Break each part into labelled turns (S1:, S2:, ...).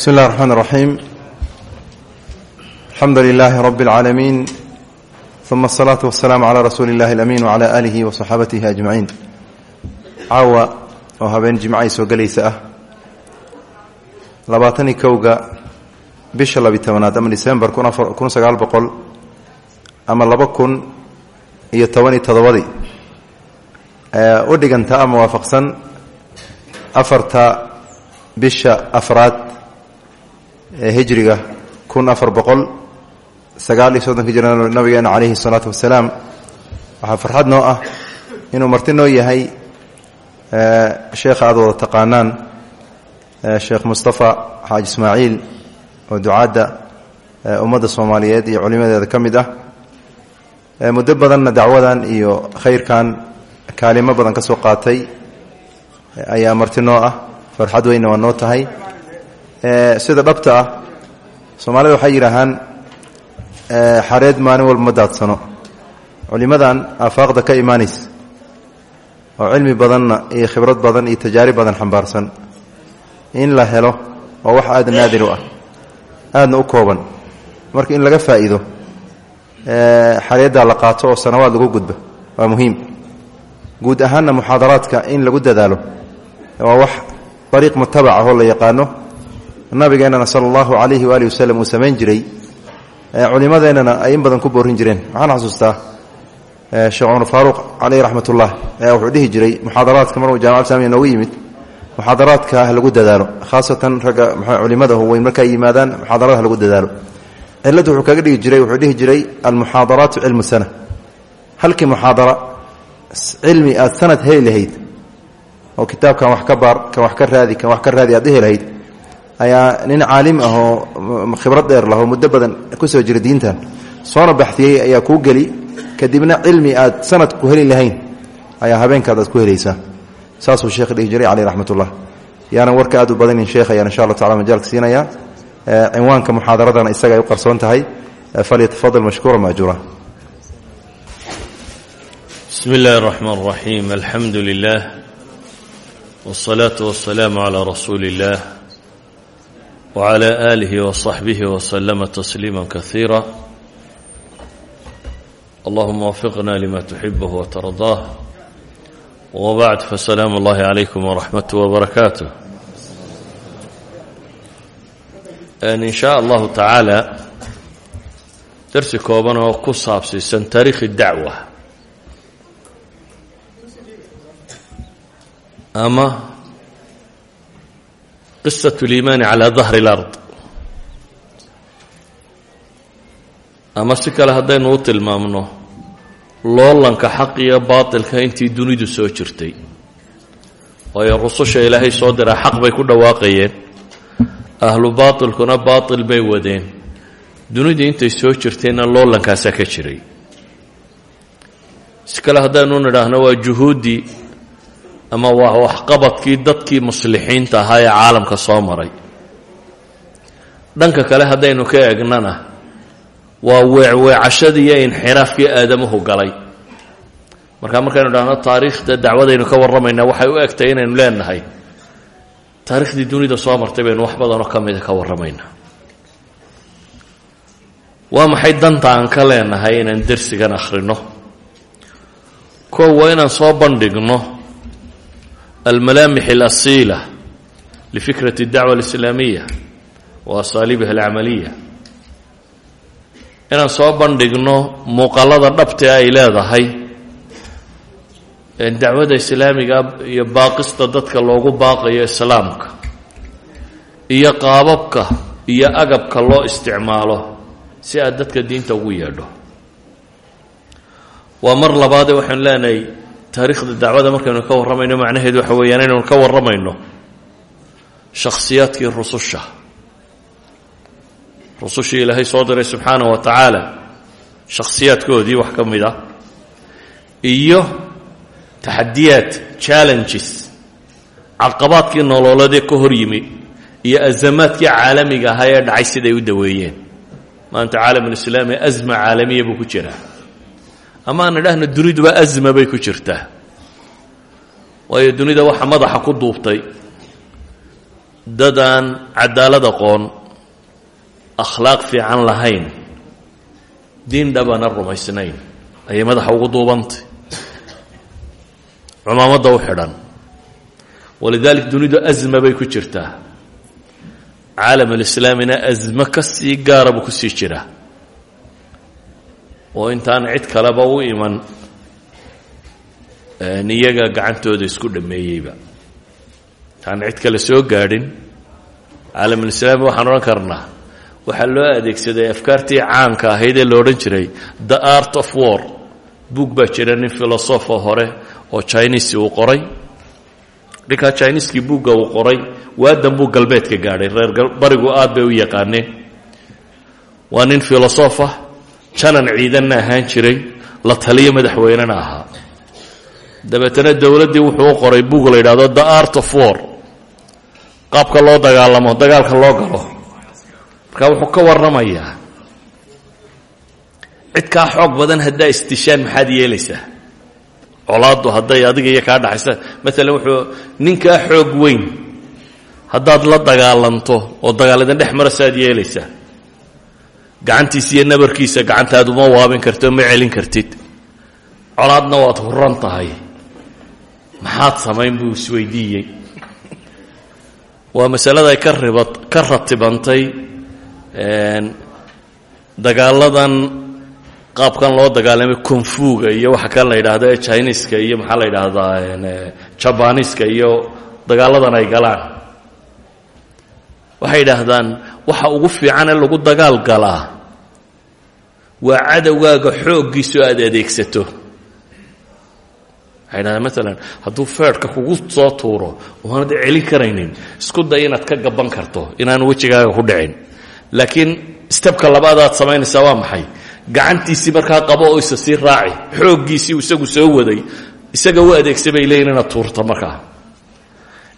S1: bismi اllahi الرحman الرaxيim alxamdu لilaahi rab اlcaalamiin ثuma الصlaaةu waالsalaam عlى rasuuli اllahi اlأmin وعlى alihi وصaxaabatihi أجmaciin caawa oo habeen jimcay soo gelaysa ah labaatani kowga bisha labi tobanaad ama disembar kun sagaal boqol ama laba kun iyo toban iyo todobadii u dhiganta ama waafaqsan afarta bisha afraad ee hijriga kun afar boqol sagaal iyo soddonka jira nabigeena calayhi salaatu wasalaam waxaa farxad noo ah inuu marti noo yahay sheekha aad wada taqaanaan sheekh mustafa xaaji ismaaciil oo ducaadda ummadda soomaaliyeed iyo culimadeeda ka mid ah muddo badanna dacwadan iyo khayrkan kaalimo badan ka soo qaatay ayaa marti noo ah farxad weynna waa noo tahay sida dhabta ah soomaalida waxay yidhaahaan xareed maalin walba ma daadsano culimadan aafaaqda ka imaanaysa. Oo cilmi badanna iyo khibrad badan iyo tajaarib badan xambaarsan. In la helo waa wax aada naadir ah aadna u kooban. Marka in laga faa'iido xareeddaa la qaato oo sanawaad lagu gudba waa muhiim. Guud ahaanna muxaadaraadka in lagu dadaalo waa wax dariiq mutabac ahoo la yaqaano nabigeennana sala allahu calayhi waalihi wasalam uu samayn jiray. Culimadeennana ay in badan ku boorin jireen. Waxaan xasuustaa sheekh cumar faaruuq caleyh raxmat wuxuu dhihi jiray muxaadaraadka maruu jaamaca islamiya noogu yimid. Muxaadaraadka lagu dadaalo. Khaasatan ragga culimadahu weyn markay yimaadaan muxaadarada lagu dadaalo. Cilladdu wuxuu kaga dhigi jiray wuxuu dhihi jiray almuxaadaraatu cilmu sana. Halkii muxaadara cilmi aad sanad heli oo kitaabkan wax ka baar kan wax ka raadi kan wax ka raadi aad dhihi ayaa nin caalim ahoo khibrad dheer lahoo muddo badan ku soo jira diintan soona baxiyey ayaa kuu geli. Kadibna cilmi aad sanad ku heli lahayn ayaa habeenkaad aad ku helaysaa. Saasuu sheekh dhihi jiray caleyh raxmatullah. Warka aad u badanin sheekh ayaan insha allah tacala majaalka siinayaa. E, cinwaanka muxaadaradana isaga ay u qarsoon tahay. E, falyatafadal mashkuura maajuura
S2: bismi illaahi raxmaan raxiim alxamdu lilaah wsalaatu wasalaamu calaa rasuuli وعلى آله وصحبه وسلم تسليما كثيرا اللهم وفقنا لما تحبه وترضاه وبعد فسلام الله عليكم ورحمته وبركاته أن إن شاء الله تعالى درس كوبان وقصاب سيسن تاريخ الدعوة أما قصة الإيمان على ظهر الأرض ama si kale haddaynu u tilmaamno loolanka xaq iyo baatilka intii dunidu soo jirtay waayo rususha ilaahay soo diraa xaq bay ku dhawaaqayeen ahlu baatilkuna baatil bay wadeen dunidii intay soo jirtayna loolankaasaa ka jiray si kale haddaynu nidhaahno waa juhuuddii ama waa waxqabadkii dadkii muslixiinta ahaa ee caalamka soo maray. Dhanka kale haddaynu ka eegnana waa weecweecashadii iyo inxiraafkii aadamuhu galay. Markaa markaynu dhahno taariikhda dacwadaynu ka warramaynaa waxay u egtay inaynu leenahay taariikhdii dunida soo martay baynu wax badanoo ka mida ka warramaynaa waa maxay danta aan ka leenahay inaan dersigan akhrino? Kow waa inaan soo bandhigno almalaamix alasiila lifikrati اdacwa alislaamiya wa asaaliibiha alcamaliya inaan soo bandhigno muuqalada dhabte ay leedahay dacwada islaamiga iyo baaqista dadka loogu baaqayo islaamka iyo qaababka iyo agabka loo isticmaalo si aad dadka diinta ugu yeedho waa mar labaadee waxaanu leenahay taariikhda dacwada markaynu ka warramayno macnaheedu waxa weeyaan inaynu ka warramayno shakhsiyaadkii rususha. Rusushii ilaahay soo diray subxaana wa tacaala shakhsiyaadkoodii wax ka mid ah iyo taxadiyaad challenges caqabaadkii nololadee ka hor yimi iyo azamaadkii caalamiga ahaa ee dhacay siday u daweeyeen. Maanta caalamulislaami asma caalamiya buu ku jiraa ama aan idhaahno duniduba asma bay ku jirtaa. Waayo dunida waxa madaxa ku duubtay. Dad aan cadaalad aqoon akhlaaq fiican lahayn diin dhabana rumaysnayn ayay madaxa ugu duubantay. Cumaamadda u xidhan. Walidalik dunidu asma bay ku jirtaa. Caalam alislaamina asmo ka sii gaara buu oo intaan cid kaleba u iman iyaga gacantooda isku dhameeyeyba intaan cid kale soo gaadhin caalamulislaami waxaan odhan karnaa waxaa loo adeegsaday afkaartii caanka ahayd ee odhan jiray the art of war. Buug baa jira nin hore oo chinisi uu qoray. Ninkaa chiniiskii buugga uu qoray waadan buu galbeedka gaadhay reer barigu aad bay u yaqaaneen. Waa nin filosofa janan ciidanna ahaan jiray la taliyo madaxweynena ahaa. Dabeetana dowladdii wuxuu u qoray buug la yidhahdo the art of war. Qaabka loo dagaalamo dagaalka loo galo. Marka wuxuu ka warramayaa cid kaa xoog badan haddaa istishaan maxaad yeelaysaa? Colaaddu hadday adiga iyo kaa dhaxaysa maalan wuxuu ninkaa xoog weyn haddaad la dagaalanto oo dagaal idin dhex marasaad yeelaysaa gacantiisa iyo nabarkiisa gacantaadu ma waabin karti oo ma celin kartid. Colaadna waad huran tahay. Maxaad samayn buu isweydiiyey waa masalada ay ka riba ka ratibantay dagaaladan qaabkan loo dagaalamay konfuga iyo waxa kan la yidhaahdo ee chiniiska iyo maxaa la yidhaahdaa jabaniiska iyo dagaaladan ay galaan waxay yidhaahdaan waxa ugu fiican ee lagu dagaal galaa. Waa cadowgaaga xooggiisoo aad adeegsato. Waxay yidhahdaan maalan hadduu kugu soo tuuro oanad celin karaynin. Isku day inaad ka gaban karto inaan wejigaaga ku dhicin. Laakiin stebka labaadaad samaynaysaa waa maxay? Gacantiisii markaa qabo oo isa sii raaci xooggiisii isagu soo waday isaga u adeegsa bay tuurto markaa.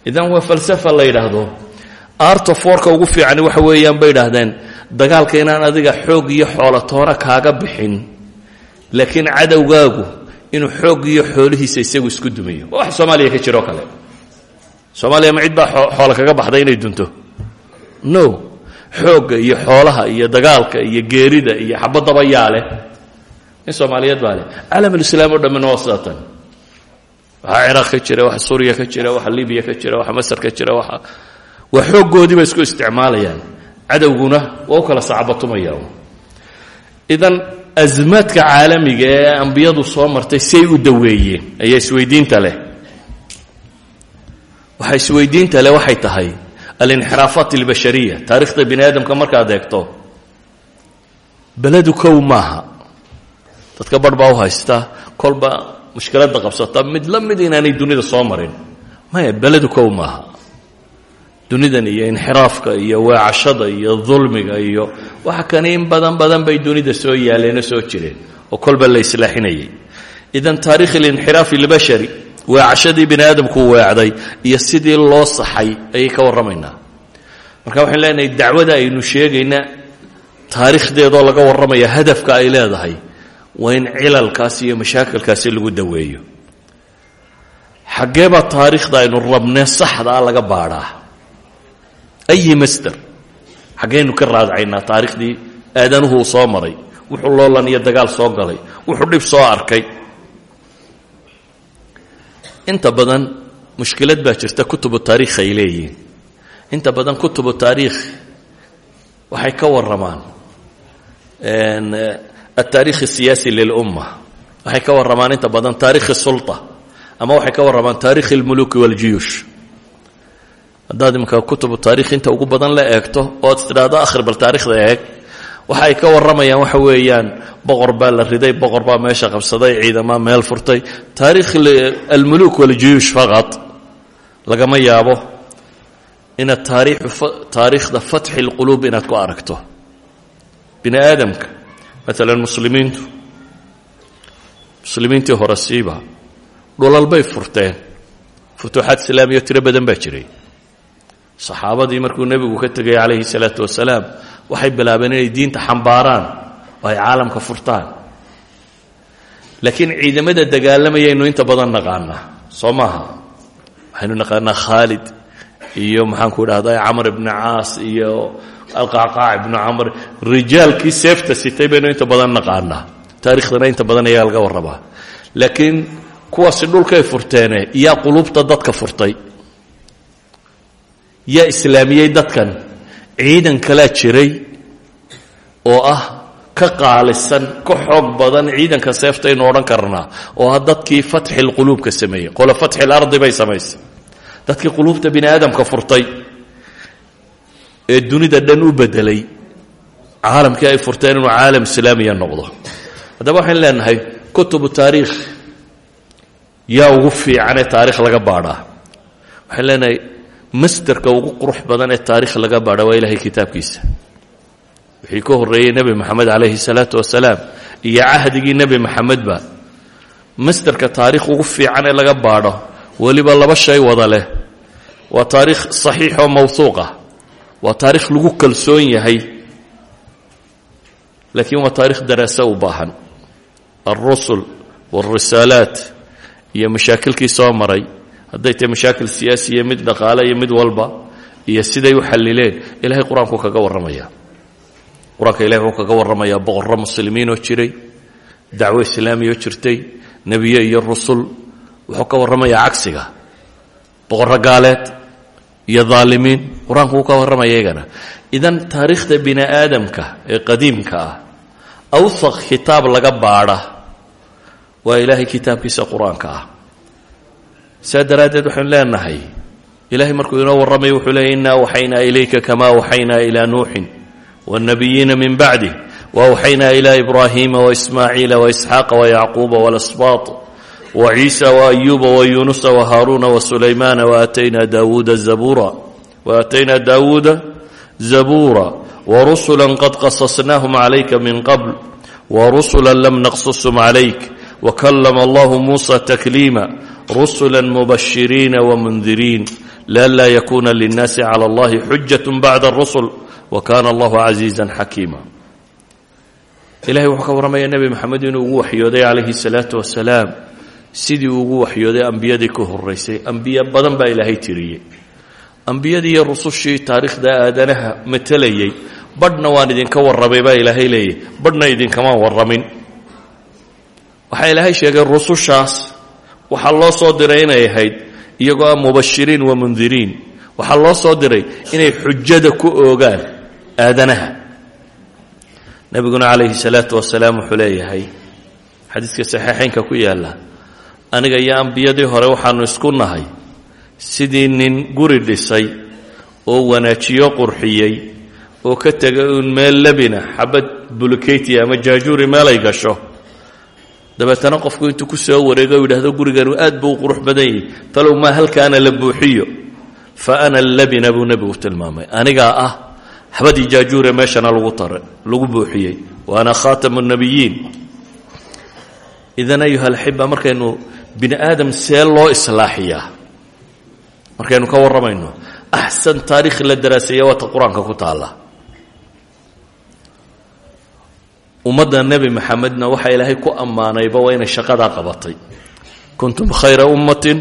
S2: Idan waa falsafa la yidhaahdo artoforka ugu fiicani waxa weeyaan bay idhaahdeen dagaalka inaan adiga xoog iyo xoolatoona kaaga bixin laakiin cadowgaagu inuu xoog iyo xoolihiisa isagu isku dumayo waa wax soomaaliya ka jiroo kale. Soomaaliya ma cid baa kaga baxday inay dunto? No. Xoogga iyo xoolaha iyo dagaalka iyo geerida iyo xabadaba yaa leh. In soomaaliyeed baa leh. Caalamulislaam o dhammina waa sidatan waxaa ciraaq ka jira waxa suuriya ka jira waxa libiya ka jira waxa masar ka jira waxa waa xooggoodii bay isku isticmaalayaan. Cadowguna waa u kala sacbatumaya. Idan asmaadka caalamiga ee ambiyadu soo martay say u daweeyeen ayaa isweydiinta leh. Waxa isweydiinta leh waxay tahay alinxiraafaat albashariya. Taarikhda bini aadamka markaad eegto beledu kow maaha. Dadka barh baa u haysta kolba mushkiladda qabsata mid la mid inaanay dunida soo marin. Maya beledu dunidan iyo inxiraafka iyo weecashada iyo dulmiga iyo waxa kani in badan badan bay dunida soo yaaleenoo soo jireen oo kolba la islaaxinayay. Idan taarikh alinxiraaf albashari weecashadii bini aadamku weecday iyo sidii loo saxay ayay ka warramaynaa. Marka waxaan leenahay dacwada aynu sheegayna taariikhdeedoo laga warramaya hadafka ay leedahay waa in cilalkaasi iyo mashaakilkaasi lagu daweeyo. Xaggeebaa taariikhda aynu rabnee saxda ah laga baadhaa ayi masder xaggaynu ka raadacaynaa taariikhdii aadanuhuu soo maray wuxuu loolan iyo dagaal soo galay wuxuu dhib soo arkay. Inta badan mushkilad baa jirta kutubu taariikh ay inta badan kutubu taariikh waxay ka waramaan altaarikh asiyaasi lilumma waxay ka waramaan inta badan taarikh sula ama waxay ka waramaan taarikh اlmuluki wاljuyuush haddaad imanka kutubu taarikh inta ugu badan la eegto ood tidhaahdo akhri bal taarikhda eeg. Waxa ay ka warramayaan waxa weeyaan boqor baa la riday boqor baa meesha qabsaday ciidamaa meel furtay. Taarikh almuluk waljuyuush faqad lagama yaabo inaad taariikhda fatxi اlquluub inaad ku aragto. Bini aadamka maalan muslimiintu muslimiintii hore siiba dhulalbay furteen. Futuuxaad islaamiyo tiro badan jiray saxaabadii markuu nebigu ka tegay calayhi salaatu wasalaam waxay bilaabeen inay diinta xambaaraan oo ay caalamka furtaan. Laakiin ciidamada dagaalamayaynu inta badan naqaanaa soo maaha. Waxaynu naqaanaa khaalid iyo maxaanku idhahda camr ibni caas iyo alqacqaac ibnu camr rijaalkii seefta sitay baynu inta badan naqaanaa. Taarikhdana inta badan ayaa laga warrabaa. Laakiin kuwaasi dhulkay furteene yaa qulubta dadka furtay yaa islaamiyey dadkan? Ciidan kalaa jiray oo ah ka qaalisan ka xoog badan ciidanka seeftaynu odhan karnaa oo ah dadkii fatxilquluubka sameeyey. Qole fatxilardi bay samaysay. Dadkii quluubta bini aadamka furtay ee dunida dhan u bedelay caalamkii ay furteen inuu caalam islaamiya noqdo. Haddaba waxaynu leenahay kutubu taariikh yaa ugu fiicanee taarikh laga baadhaa. Waxaan leenahay masderka ugu qurux badan ee taarikh laga baadha waa ilahay kitaabkiisa. Wixii ka horreeyey nebi moxamed calayhi salaatu wasalaam iyo cahdigii nebi moxamedba masderka taarikh ugu fiican ee laga baadho weliba laba shay wada leh. Waa taarikh saxiix oo mawhuuqah waa taarikh lagu kalsoon yahay. Laakiin waa taarikh daraase u baahan. Alrusul wاlrisaalaat iyo mashaakilkii soo maray hadday tahay mashaakil siyaasiya mid dhaqaale iyo mid walba iyo siday u xalileen ilahay qur'aanku kaga warramaya qur'aanka ilahay wuxuu kaga warramayaa boqorro muslimiinoo jiray dacwo islaamiyoo jirtay nebiye iyo rusul. Wuxuu ka warramayaa cagsiga boqorro gaaleed iyo daalimiin. Qur'aanku ka warramaya idan taariikhda bini aadamka ee qadiimka ah awsaq kitaab laga baadha waa ilaahay kitaabkiisa qur'aanka ah saa daraaddeed waxaynu leenahay ilaahay markuu inoo warramay wuxuu leeyay innaa waxaynaa ilayka kamaa waxaynaa ilaa nuuxin waannabiyiina min bacdih waawxaynaa ilaa ibraahiima waismaaciila waisxaaqa wayacquuba walasbaat waciisa waayuuba wayuunusa wahaaruuna wasuleymaana waaataynaa daawuuda zabuura waaataynaa daawuuda zabuura warusula qad qasasnaahum calayka min qabl warusula lam naqsusum calayk wakallama allahu muusa takliima rusula mubashiriina wamundiriin lianlaa yakuuna linnaasi cala allahi xujat bacda arusul wa kaana allahu casiizan xakiima ilahay wuxuu ka warramaya nebi moxamed inuu ugu waxyooday calayhi salaatu wasalaam sidii uu ugu waxyooday ambiyadii ka horeysay ambiye badan baa ilaahay tiriyey. Ambiyadii iyo rusushii taarikhda aadanaha matelayey badhna waan idinka warramay baa ilaahay leeyahy badhna idinkamaan warramin waxaa loo soo diray inay ahayd iyagoo ah mubashiriin wa mundiriin waxaa loo soo diray inay xujada ku oogaan aadanaha. Nebiguna calayhi salaatu wasalaam wuxuu leeyahay xadiiska saxiixaynka ku yaalla aniga iyo ambiyadii hore waxaanu isku nahay sidii nin guri dhisay oo wanaajiyo qurxiyey oo ka tegay uun meel labina xabad buluketi ama jaajuuri meelay gasho dabeetana qofku intuu ku soo wareego u yidhahdo guriganu aad buu qurux badan yahi talow maa halkaana la buuxiyo? Fa ana labina buu nebigu tilmaamay. Anigaa ah xabadii jaajuure meeshana lagu tara lagu buuxiyey. Wa ana khaatamu nabiyiin idan ayuha alxiba markaynu bini aadam see loo islaaxiyaa. Markaynu ka warramayno axsan taarikh la daraaseeya waata qur'aanka ku taalla ummadda nebi maxamedna waxaa ilaahay ku ammaanayba waa inay shaqadaa qabatay. Kuntum khayra ummatin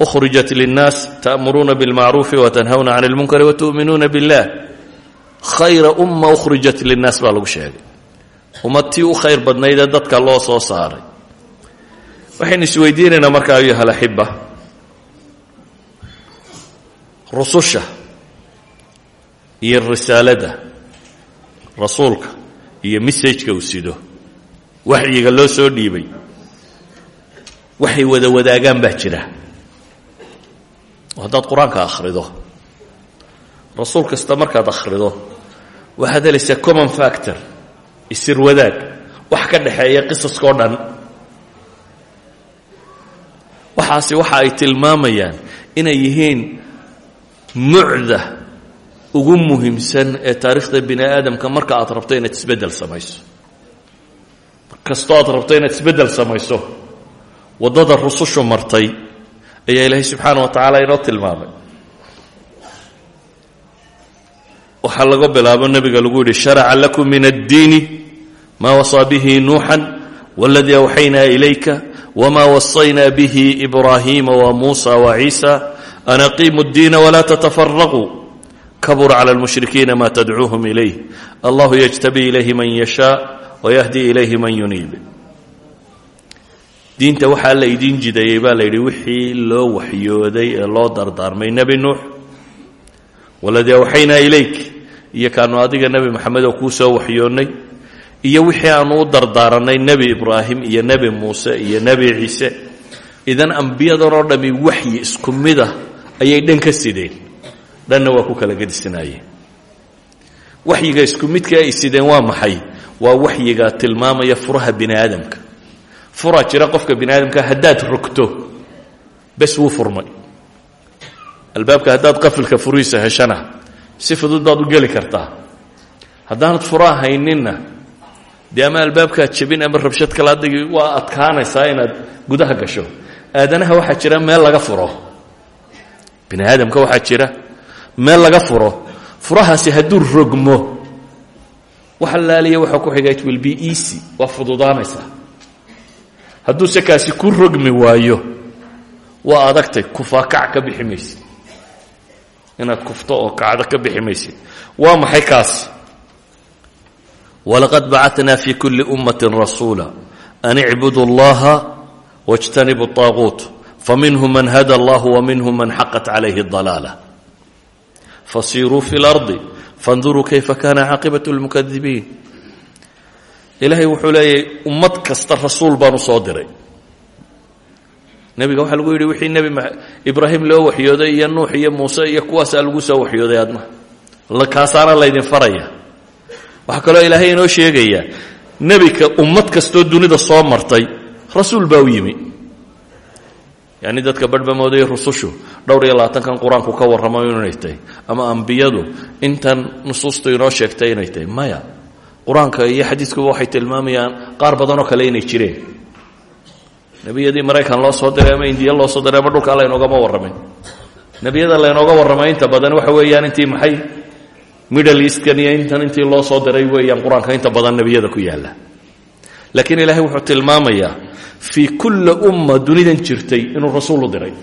S2: ukhrijat linnaas ta'muruuna bilmacruufi watanhawna can اlmunkari watu'minuuna billah. Khayra umma ukhrijat linnaas baa lagu sheegay. Ummad u khayr badnaydee dadka loo soo saaray. Waxaynu isweydiinaynaa marka ayuha alaxiba rususha iyo risaalada rasuulka iyo messajka uu sido. Waxyiga loo soo dhiibay. Waxay wada wadaagaan baa jira. Oo haddaad qur'aanka akhrido. Rasuul kasta markaad akhrido waxaad common factor isir wadaag wax ka dhexeeya qisaskao dhan. Waxaasi waxa ay tilmaamayaan inay yihiin mucda ugu muhiimsan ee taariikhda bini aadamka marka aad rabto inaad isbeddel samayso. Kastoo aad rabto inaad isbeddel samayso waddada rusushu martay ayaa ilaahay subxaana wa tacaala inoo tilmaamay. Waxaa laga bilaabo nebiga lagu yidhi sharaca lakum min addiini maa wasaa bihi nuuxan waladii awxaynaa ilayka wma wasaynaa bihi ibraahiima wa muusa wa ciisa an aqiimu اddiina kabura cala lmushrikiina ma tadcuuhum ilayh allahu yajtabii ilayhi man yashaa wayahdi ilayhi man yuniib diinta waxaa la idiin jidayey baa la yidhi wixii loo waxyooday ee loo dardaarmay nebi nuux waladii awxaynaa ilayk iyo kaanu adiga nebi moxamed oo kuu soo waxyoonnay iyo wixii aanu u dardaaranay nebi ibraahim iyo nebi muuse iyo nebi ciise idan ambiyadan oo dhammi waxyi isku mid ayay dhan sideen dhanna waa ku kala gedisanaayeen waxyiga isku midka ay sideen waa maxay? Waa waxyiga tilmaamaya furaha bini furaa jira qofka bini aadamka haddaad rogto wuu furmay. Albaabka haddaad qafilka furihiisa heshana si fudud u geli kartaa. Haddaanad furaa hayninna dee ama albaabkaad ama rabshad kala adigi waa adkaanaysaa inaad gudaha gasho. Aadanaha waxaa jira meel laga furo. Bini aadamka jira meel laga furo furahaasi hadduu rogmo waxa laaliya waxaa ku xiga it will be easy waa fududaanaysaa hadduu se kaasi ku rogmi waayo waa adagtay kufaakac ka bixi maysid inaad kufto oo kacdo ka bixi maysid waa maxay kaas walaqad bacatnaa fi kuli ummati rasuula an icbudu اllaha wاjtanibu الطaaguut faminhum man hada allah waminhum man xaqat calayhi اdalaala fasiiruu fi lardi fanduruu kayfa kana caaqibat lmukadibiin ilaahay wuxuu leeyahy ummad kasta rasuul baan u soo diray. Nebiga waxaa lagu yidhi wixii nebi ibraahim loo waxyooday iyo nuux iyo muuse iyo kuwaasaa lagu soo waxyooday aadma kaasaana laydin faraya. Waxaa kaloo ilaahay inoo sheegaya nebika ummad kastoo dunida soo martay rasuul baa u yimi yacni dadka badhba moodaya rusushu dhowr iyo labaatankan qur'aanku ka warramo inay tahay ama ambiyadu intan nusuustu inoo sheegtay inay tahay. Maya qur'aanka iyo xadiiskuba waxay tilmaamayaan qaar badanoo kale inay jireen. Nebiyadii maraykan loo soo diray ama indiya loo soo diray ama dhulka laynoogama warramin. Nebiyada laynooga warramay inta badan waxa weeyaan intii maxay middle eastkan iyo intan intii loo soo diray weeyaan qur'aanka inta badan nebiyada ku yaalla laakiin ilaahay wuxuu tilmaamayaa fii kulli umma dunidan jirtay inuu rasuul u diray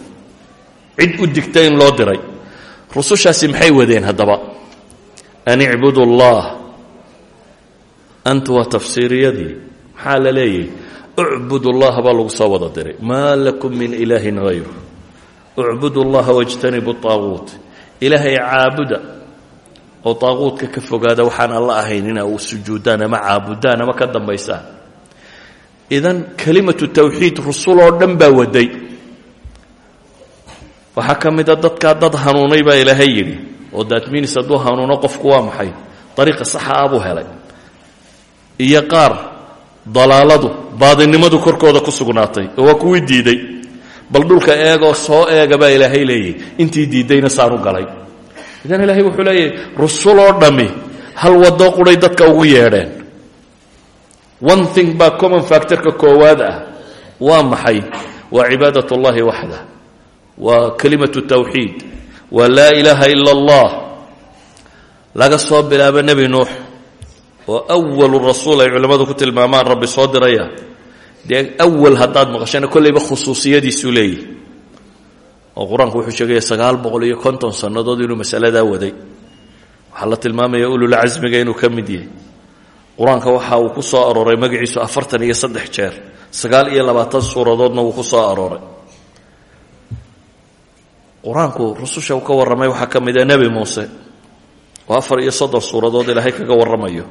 S2: cid u digta in loo diray rusushaasi maxay wadeen haddaba an icbudu allah anta waa tafsiiriyadii maxaa la leeyahy ucbud اllaha baa lagu soo wada diray maa lakum min ilaahin hayru ucbud اllaha wاjtanibu طaaguut ilaahay caabuda oo طaaguutka ka fogaada waxaan alla ahayn ina u sujuudaan ama caabudaan ama ka dambaysaan idan kelimatu tawxiid rusul oo dhan baa waday. Waxaa ka mida dadkaa dad hanuunay baa ilaahay yidhi oo daatminis hadduu hanuuno qofku waa maxay? Ariiqa saxa ah buu helay. Iyo qaar dalaaladu baadinimadu korkooda ku sugnaatay oo waa kuwii diiday. Bal dhulka eegoo soo eega baa ilaahay leeyahy intii diiddayna saanu galay. Idan ilaahay wuxuu leeyahay rusuloo dhammi hal waddo quday dadka ugu yeedheen one thing baa common factorka koowaad ah waa maxay? Waa cibaadat اllahi waxda. Waa kelimatu tawxiid. Waa laa ilaaha ila اllah laga soo bilaabo nebi nuux oo awalu rasuul ay culimmadu ku tilmaamaan rabbi soo diraya. Dee awal haddaad maqashana kollayba khusuusiyadiisuu leeyahy oo qur'aanku wuxuu sheegaya sagaal iyo konton sannadood inuu masaladaa waday. Waxaa la tilmaamaya ululcasmiga inuu ka yahay qur'aanka waxa uu ku soo arooray magaciisu afartan iyo saddex jeer. Sagaal iyo labaatan suuradoodna wuu ku soo arooray. Qur'aanku rususha uu ka warramay waxaa ka mid a nebi muuse. Oo afar iyo soddon suuradood ilaahay kaga warramayo.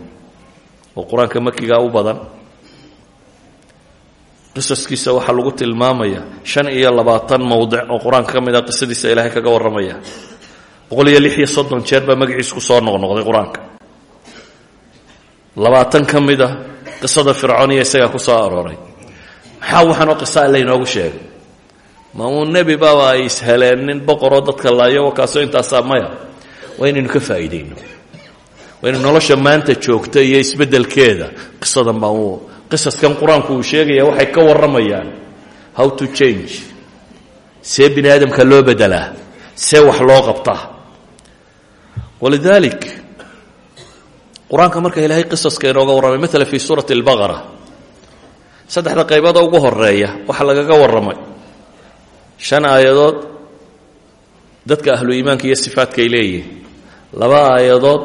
S2: Oo qur'aanka makigaa u badan. Qisaskiisa waxaa lagu tilmaamaya shan iyo labaatan mowdic oo qur'aanka ka mid a qisadiisa ilaahay kaga warramaya. Boqol iyo lix iyo soddon jeer baa magaciis ku soo noqnoqday qur'aanka labaatan ka mid a qisada fircooniya isagaa ku soo arooray. Maxaa waxaanoo qisa alle inoogu sheegay? Ma uu nebi baaba ay isheleen nin boqoroo dadka laayo wakaasoo intaasaa maya? Waa inaynu ka faa'iidayno. Waa inu nolosha maanta joogta iyo isbeddelkeeda. Qisadan baa uu qisaskan qur'aanku uu sheegaya waxay ka warramayaan. How to change? See bini aadamka loo bedelaa see wax loo qabtaa. Walidaalik qur'aanka marka ilaahay qisaska inooga warramay maala fii suurati albaqara saddexda qaybada ugu horreeya waxaa lagaga warramay. Shan aayadood dadka ahlu iimaanka iyo sifaadka ay leeyihiin laba aayadood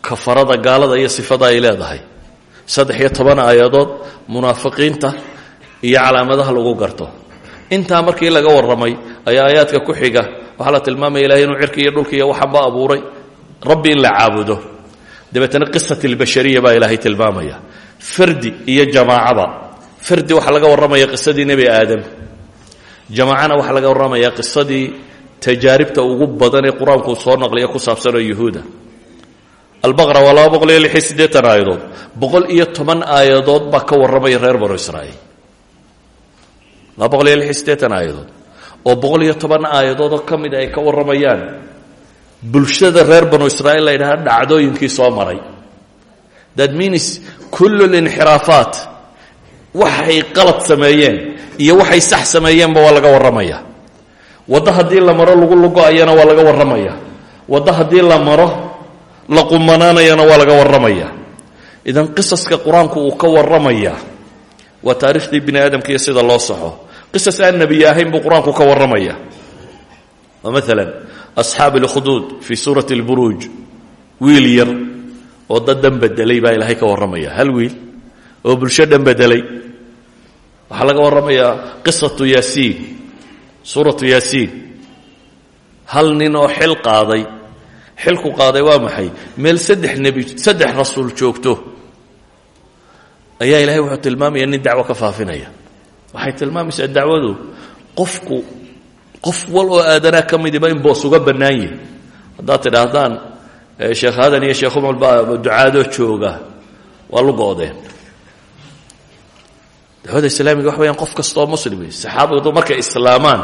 S2: kafarada gaalada iyo sifada ay leedahay. Saddex iyo munaafiqiinta iyo calaamadaha lagu garto. Intaa markii laga warramay ayaa aayaadka ku xiga waxaa la tilmaamaya ilahay inuu cirka iyo dhulka iyo waxanba abuuray. Rabbi in la caabudo dabeetana qisat albashariya baa ilaahay tilmaamaya. Fardi iyo jamaacada. Fardi waxaa laga warramaya qisadii nebi aadam. Jamaacana waxaa laga warramaya qisadii tajaaribta ugu badan ee qur'aanku soo naqliya ku saabsanoo yuhuuda. Albaqra waa laba boqol iyo lix iyo siddeetan boqol iyo toban aayadood baa ka warramaya reer banu israa'iil. Laba boqol iyo lix iyo oo boqol iyo toban aayadoodoo ka mid ay ka warramayaan bulshada reer banu israa'iil la ydhaha dhacdooyinkii soo maray. That means kullu linxiraafaat waxay qalad sameeyeen iyo waxay sax sameeyeenba waa laga warramaya. Waddo haddii la maro lagu lugo-ayana waa laga warramaya. Waddo haddii la maro la qumanaanayana waa laga warramaya. Idan qisaska qur'aanku uu ka warramaya waa taariikhdii bini aadamka iyo sida loo saxo. Qisas aan nebiye ahayn buu qur'aanku ka warramaya. Oo maalan asxaab alkhuduud fii suurati alburuuj. Wiil yar oo dad dhan bedelay baa ilaahay ka warramaya. Hal wiil oo bulsho dhan bedelay. Waxaa laga warramayaa qisatu yaasiin suuratu yaasiin. Hal nin oo xil qaaday. Xilku qaaday waa maxay? Meel saddex nebi saddex rasuul joogto. Ayaa ilahay wuxuu tilmaamaya nin dacwo ka faafinaya. Waxay tilmaamaysaa dacwadu qofku qof wal oo aadanaa ka midiba in boos uga bannaan yihi haddaad tidhaahdaan sheekh hadan iyo sheekh umar baa ducaadoo jooga waa lu go-deen islaamiga wax weyaan qof kastaoo muslimi saxaabadu markay islaamaan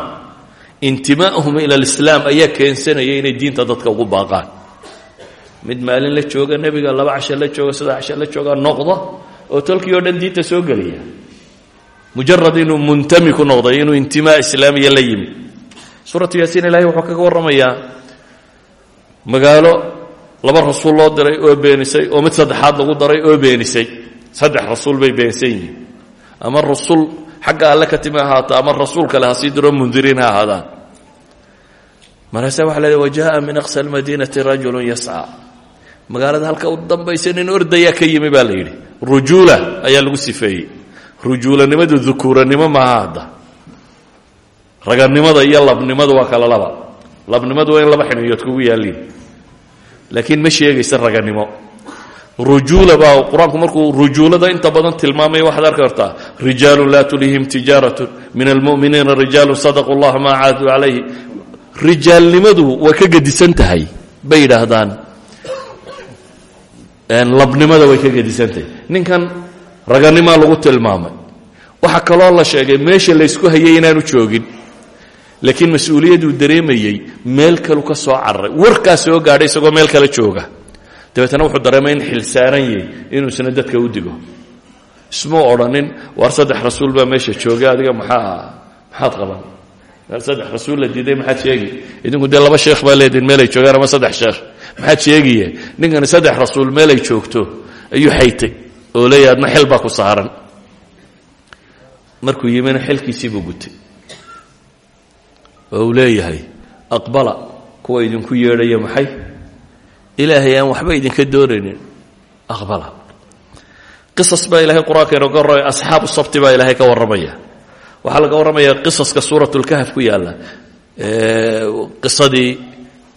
S2: intimaa'uhum ila alislaam ayaa keensanaya inay diinta dadka ugu baaqaan. Mid maalin la jooga nebiga laba casha la jooga saddex casha la jooga noqda oo tolkii dhan diinta soo gelaya mujarad inuu muntami ku noqday intimaa islaamiya la yimi suuratu yaasiin ilahay wuxuu kaga warramayaa magaalo laba rasuul loo diray oo beenisay oo mid saddexaad lagu daray oo beenisay. Saddex rasuul bay beensan ama rasuul xagga alle ka timi ama rasuul kale ha sii diro mundiriin waxa leedahy wajaءa min aqsa almadiinati rajulu yasca magaalada halka u dambaysa nin ordaya ka yimi baa la yidhi. Rujuula ayaa lagu sifeeyey. Rujuulanimadu dukuuranimo maaha hadda raganimada iyo labnimadu waa kala laba. Labnimadu waa in laba xiniyood kugu yaaliin laakiin ma sheegaysa raganimo. Rujuula baa qur'aanku markuu rujuulada inta badan tilmaamaya waxaad arki kartaa rijaalu laa tulihim tijaaratun min almuminiina rijaalu sadaquu llaha maa caaduu calayhi. Rijaalnimadu way ka gedisan tahay bay yidhaahdaan. Labnimada way ka gedisan tahay. Ninkan raganimaa lagu tilmaamay. Waxaa kaloo la sheegay meesha laysku hayay inaanu joogin laakiin mas'uuliyaduu dareemayey meel kalu ka soo cararay warkaa soo gaadhay isagoo meel kale jooga. Dabeetana wuxuu dareemay in xil saaran yahay inuu isna dadka u digo. Ismuu odhanin waar saddex rasuul baa meesha joogay adiga? Maxaa maxaad qaban saddex rasuul la diiday? Maxaad sheegi idinku dee laba sheekh baa leedihin meelay joogaan ama saddex sheekh? Maxaad sheegiye ninkani saddex rasuul meelay joogto ayuu xaytay oo leeyahy adna xil ku saaran. Markuu yimina xilkiisii buu gutay oo leeyahay aqbala kuwa idinku yeedhaya maxay? Ilaahay aan waxba idinka doonaynin. Aqbala. Qisas baa ilahay qur'aanka inooga warramaya asxaabu sabti ilaahay ka warramaya. Waxaa laga warramaya qisaska suuratulkahf ku yaalla qisadii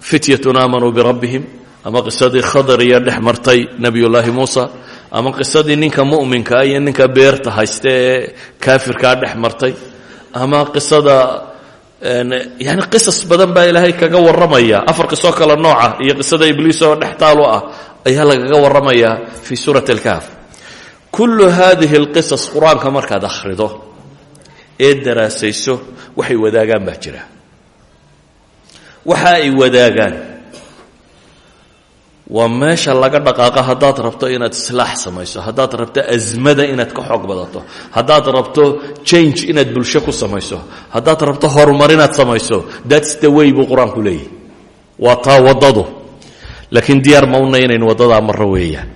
S2: fityatun aamanuu birabbihim ama qisadii khadar iyo dhex martay muusa ama qisadii ninka mu'minkaa iyo ninka beerta hayste ee kaafirkaa ama qisada yani qisas badan baa ilaahay kaga warramaya. Afar qisoo kale nooca iyo qisada ibliis oo dhex taalo ah ayaa lagaga warramayaa fii suurati alkahf. Kullu hadihi alqisas qur'aanka markaad akhrido ee daraasayso waxay wadaagaan baa jira. Waxa ay wadaagaan waa meesha laga dhaqaaqa haddaad rabto inaad islaax samayso haddaad rabto asmada inaad ka xoog badato rabto change inaad bulsho ku samayso haddaad rabto horumar inaad samayso thats the way buu qur'aanku leeyahy waa taa waddadu. Laakiin diyaar ma una inayn waddadaa marro weeyaan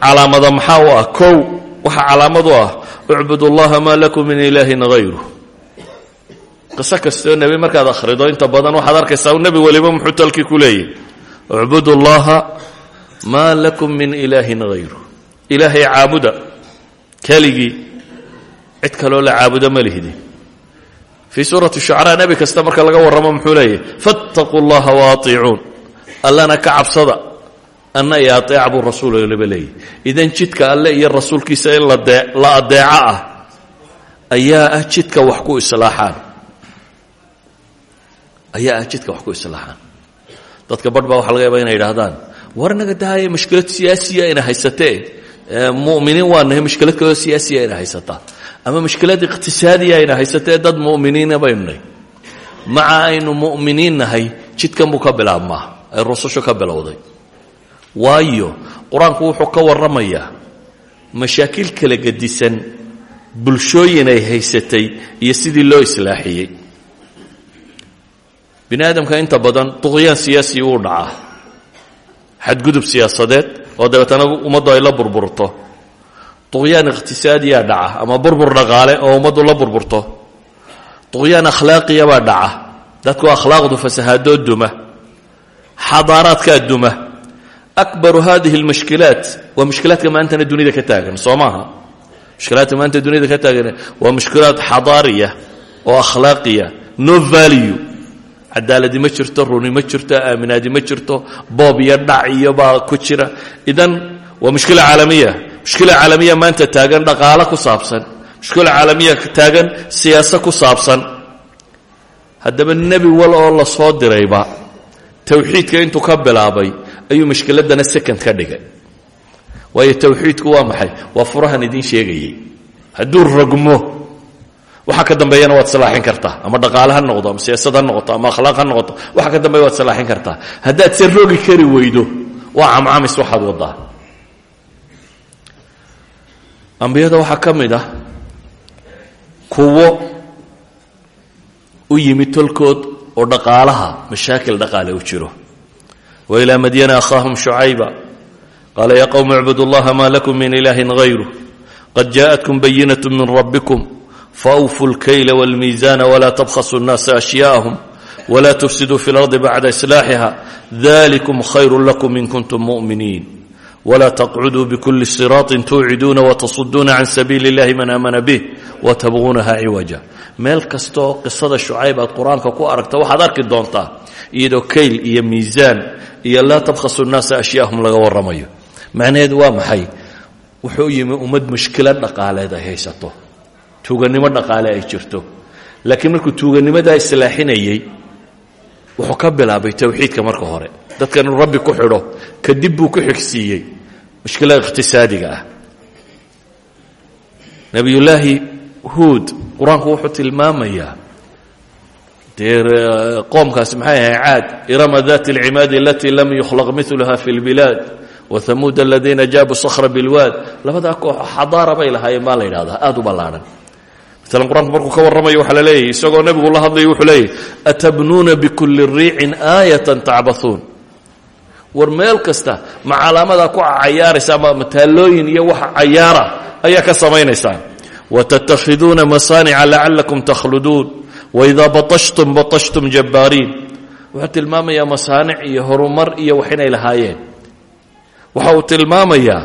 S2: calaamada maxaa u ah? Kow waxaa calaamad ah ucbud allaha maa lakum min ilaahin hayru qiso kastoo markaad akhrido inta badan waxaad arkaysaa nebi weliba muxuu talkii ku ucbudu llaha maa lakum min ilaahin hayru ilaahay caabuda keligii cid kaloo la caabudo ma lihdi. Fii suurati shucaraa nebi kasta marka laga warramo muxuu leeyahy fattaquu llaha waatiicuun allana ka cabsada anna iyo adeeca buu rasuul waliba leeyahy idan jidka alle iyo rasuulkiisa in la adeeco ah ayaa ah jidka wax ku islaaxaan. Ayaa ah jidka wax ku islaaxaan dadka barh baa waxa laga yaaba inay yidhaahdaan war naga dahaya mushkilad siyaasiya ina haysatee? Muminiin waa nahay mushkilad kaloo siyaasiya ina haysataa. Ama mushkilad iqhtisaadiya ayna haysatee dad mu'miniina baynu nahy aynu mu'miniin nahay jidkan buu ka bilaabmaa ay rusushu ka bilowday. Waayo qur'aanku wuxuu ka warramayaa mashaakil kala gedisan bulshooyin ay haysatay iyo sidii loo islaaxiyey bini aadamka inta badan duqyaan siyaasi wuu dhacaa. Xadgudub siyaasadeed oo dabeetana ummaddu ay la burburto. Duqyaan iqhtisaadiyaa dhaca ama burbur dhaqaale oo ummaddu la burburto. Duqyaan akhlaaqiyabaa dhaca. Dadku akhlaaqdu fasahaadoo duma. Xadaaraadkaa duma. Akbaru hadihi almushkilaat waa mushkilaadka maantana dunida ka taagan soo maaha? Mushkilaadka maanta dunida ka taagan waa mushkilaad xadaariya oo akhlaaqiya no value cadaaladi ma jirto runi ma jirto aaminaadi ma jirto boob iyo dhac iyo baa ku jira. Idan waa mushkila caalamiya. Mushkila caalamiya maanta taagan dhaqaalo ku saabsan. Mushkila caalamiya taagan siyaasa ku saabsan. Haddaba nebi wal oo la soo dirayba towxiidka intuu ka bilaabay ayuu mushkiladana second ka dhigay. Waayo towxiidku waa maxay? Waa furahan idiin sheegayay hadduu rogmo waxa ka dambeeyana waad salaaxin kartaa. Ama dhaqaale ha noqdo ama siyaasad ha noqoto ama akhlaaq ha noqoto waxa ka dambeeya waad salaaxin kartaa. Haddaad se rogi kari weydo waa camcamis waxaad wadaa ambiyada waxaa ka mid ah kuwo u yimi tolkood oo dhaqaalaha mashaakil dhaqaale u jiro. Wailaa madyana akhaahum shucayba qaala ya qowm icbudu llaha ma lakum min ilaahin hayru qad jaaءatkum bayinaة min rabbikum faawfuu اlkayla wاlmiizaana wla tabkhasu الnaasa ashyaءahum wla tufsiduu fi اlardi bacda islaaxiha dalikum khayru lakum in kuntum muؤminiin wla taqcuduu bkuli siraaطi tuuciduuna watasuduuna can sabiili اllahi man aamana bih watabguunaha ciwaja meel kastaoo qisada shucayb aad qur-aanka ku aragta waxaad arki doontaa iyadoo kayl iyo miisaan iyo laa tabkhasu nnaasa ashyaahum laga warramayo macnaheedu waa maxay wuxuu yimi ummad mushkilad dhaqaaleed ay haysato tuugannimo dhaqaale ay jirto. Laakiin markuu tuuganimadaa islaaxinayey wuxuu ka bilaabay towxiidka marka hore. Dadkan rabbi ku xidho kadib buu ku xigsiiyey mushkilada iqhtisaadiga ah. Nebiyullaahi huud qur'aanku wuxuu tilmaamayaa dee qoomkaasi maxay ahay caad irama dati اlcimaadi alatii lam yukhlaq miluha fi اlbilaad wahamuud aladiina jaabuu sakra bilwaad. Labadaa koox xadaara bay lahaayeen baa la yidhahdaa aad u ballaadhan matalan qur'aanku markuu ka warramayo waxaa la leeyahay isagoo nebigu la hadlayo wuxuu leeyahy atabnuuna bikulli riicin aayatan tacbauun war meel kasta ma calaamadaa ku cayaaraysa ama mataalooyin iyo wax cayaara ayaa ka samaynaysaan. Watattakhiduuna masaanica lacallakum takhluduun waidaa batashtum batashtum jabbaariin wuxuu tilmaamayaa masaanic iyo horumar iyo wax inay lahaayeen. Waxa uu tilmaamayaa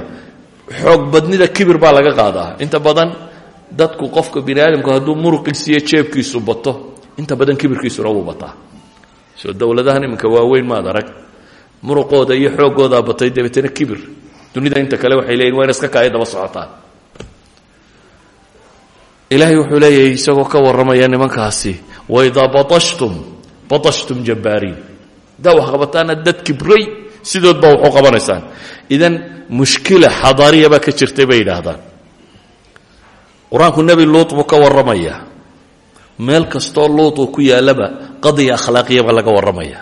S2: xoog badnida kibir baa laga qaadaa. Inta badan dadku qofka bini aadamku hadduu jeebkiisu bato inta badan kibirkiisuna wuu bataa. Soo dowladahan iminka waaweyn maad arag. Muruqooda iyo xoogoodaa batay dabeetana kibir. Dunida inta kale waxay leeyihiin waa iska kaaya daba socotaan. Ilaahay wuxuu leeyahay isagoo ka warramaya nimankaasi waidaa baashtum baashtum jabbaariin haddaa wax qabataana dad kibray sidood baa waxu qabanaysaan. Idan mushkila xadaariya ka jirtay bay yidhaahdaan qur'aanku nebi luut buu ka warramayaa meel kastoo luut uu ku yaalaba qadiya akhlaaqiya baa laga warramaya.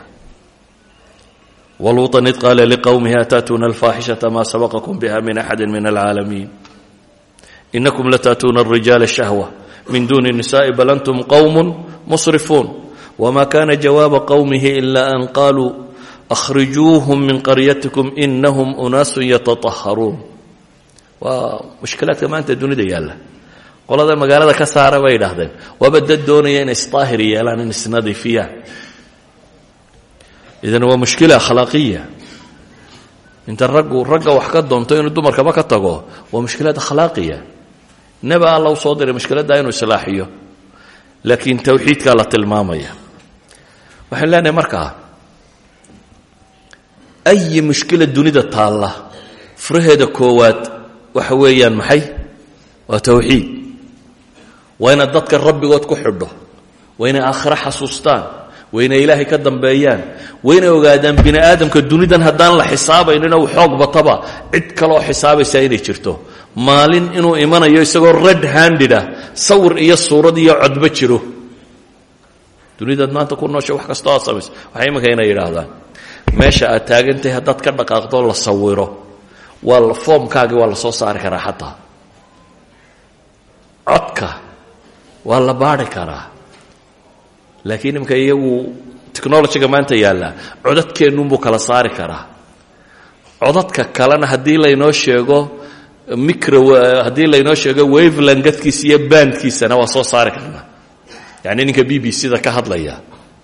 S2: Waluutan id qaala liqowmihi ata'tuuna alfaaxishata maa sabaqakum biha min axadi min alcaalamiin inakum lata'tuuna arijaala shahwa. Min duuni nisaa'i bal antum qowmun musrifuun. Wma kana jawaaba qowmihi ila an qaluu akhrijuuhum min qaryatikum inahum unaasu yataطaharuun waa mushkilaadka maanta dunida yaalla qolada magaalada ka saara bay idhaahdeen waaba dad doonaya inay isdaahir yeelaan in isnadiifiyaan idan waa mushkila akhlaaqiya inta raggu ragga wax ka doonto inuu dumarkaba ka tago waa mushkilad akhlaaqiya neba alla soo diray mushkiladdaa inuu islaaxiyo. Laakiin tawxiidkaa la tilmaamaya. Waxaan leenahay markaa ayi mushkila dunida taalla? Furaheeda koowaad waxa weeyaan maxay? Waa tawxiid waa inaad dadka rabbigood ku xidho. Waa inay aakhiro xasuustaan. Waa inay ilaahay ka dambeeyaan. Waa inay ogaadaan bini aadamka dunidan haddaan la xisaabaynin uu xoog bataba. Cid kaleoo xisaabaysaa inay jirto. Maalin inuu imanayo isagoo red handed ah sawir iyo suurad iyo codba jiro. Dunidaad maanta ku noosha wax kastoo aad samayso. Waxay imanka inay yidhaahdaan. Meesha aad taagantahay haddaad ka dhaqaaqdo la sawiro. Waa foomkaagii waa la soo saari karaa xataa. Codka waa la baari karaa. Laakiin imika iyagu technologyga maanta yaallaa codadkeennunbuu kala saari karaa. Codadka kalena haddii laynoo sheego micro haddii laynoo sheego wavelangadkiisa iyo bandkiisana waa soo saari karnaa yacni ninka b b c da ka hadlaya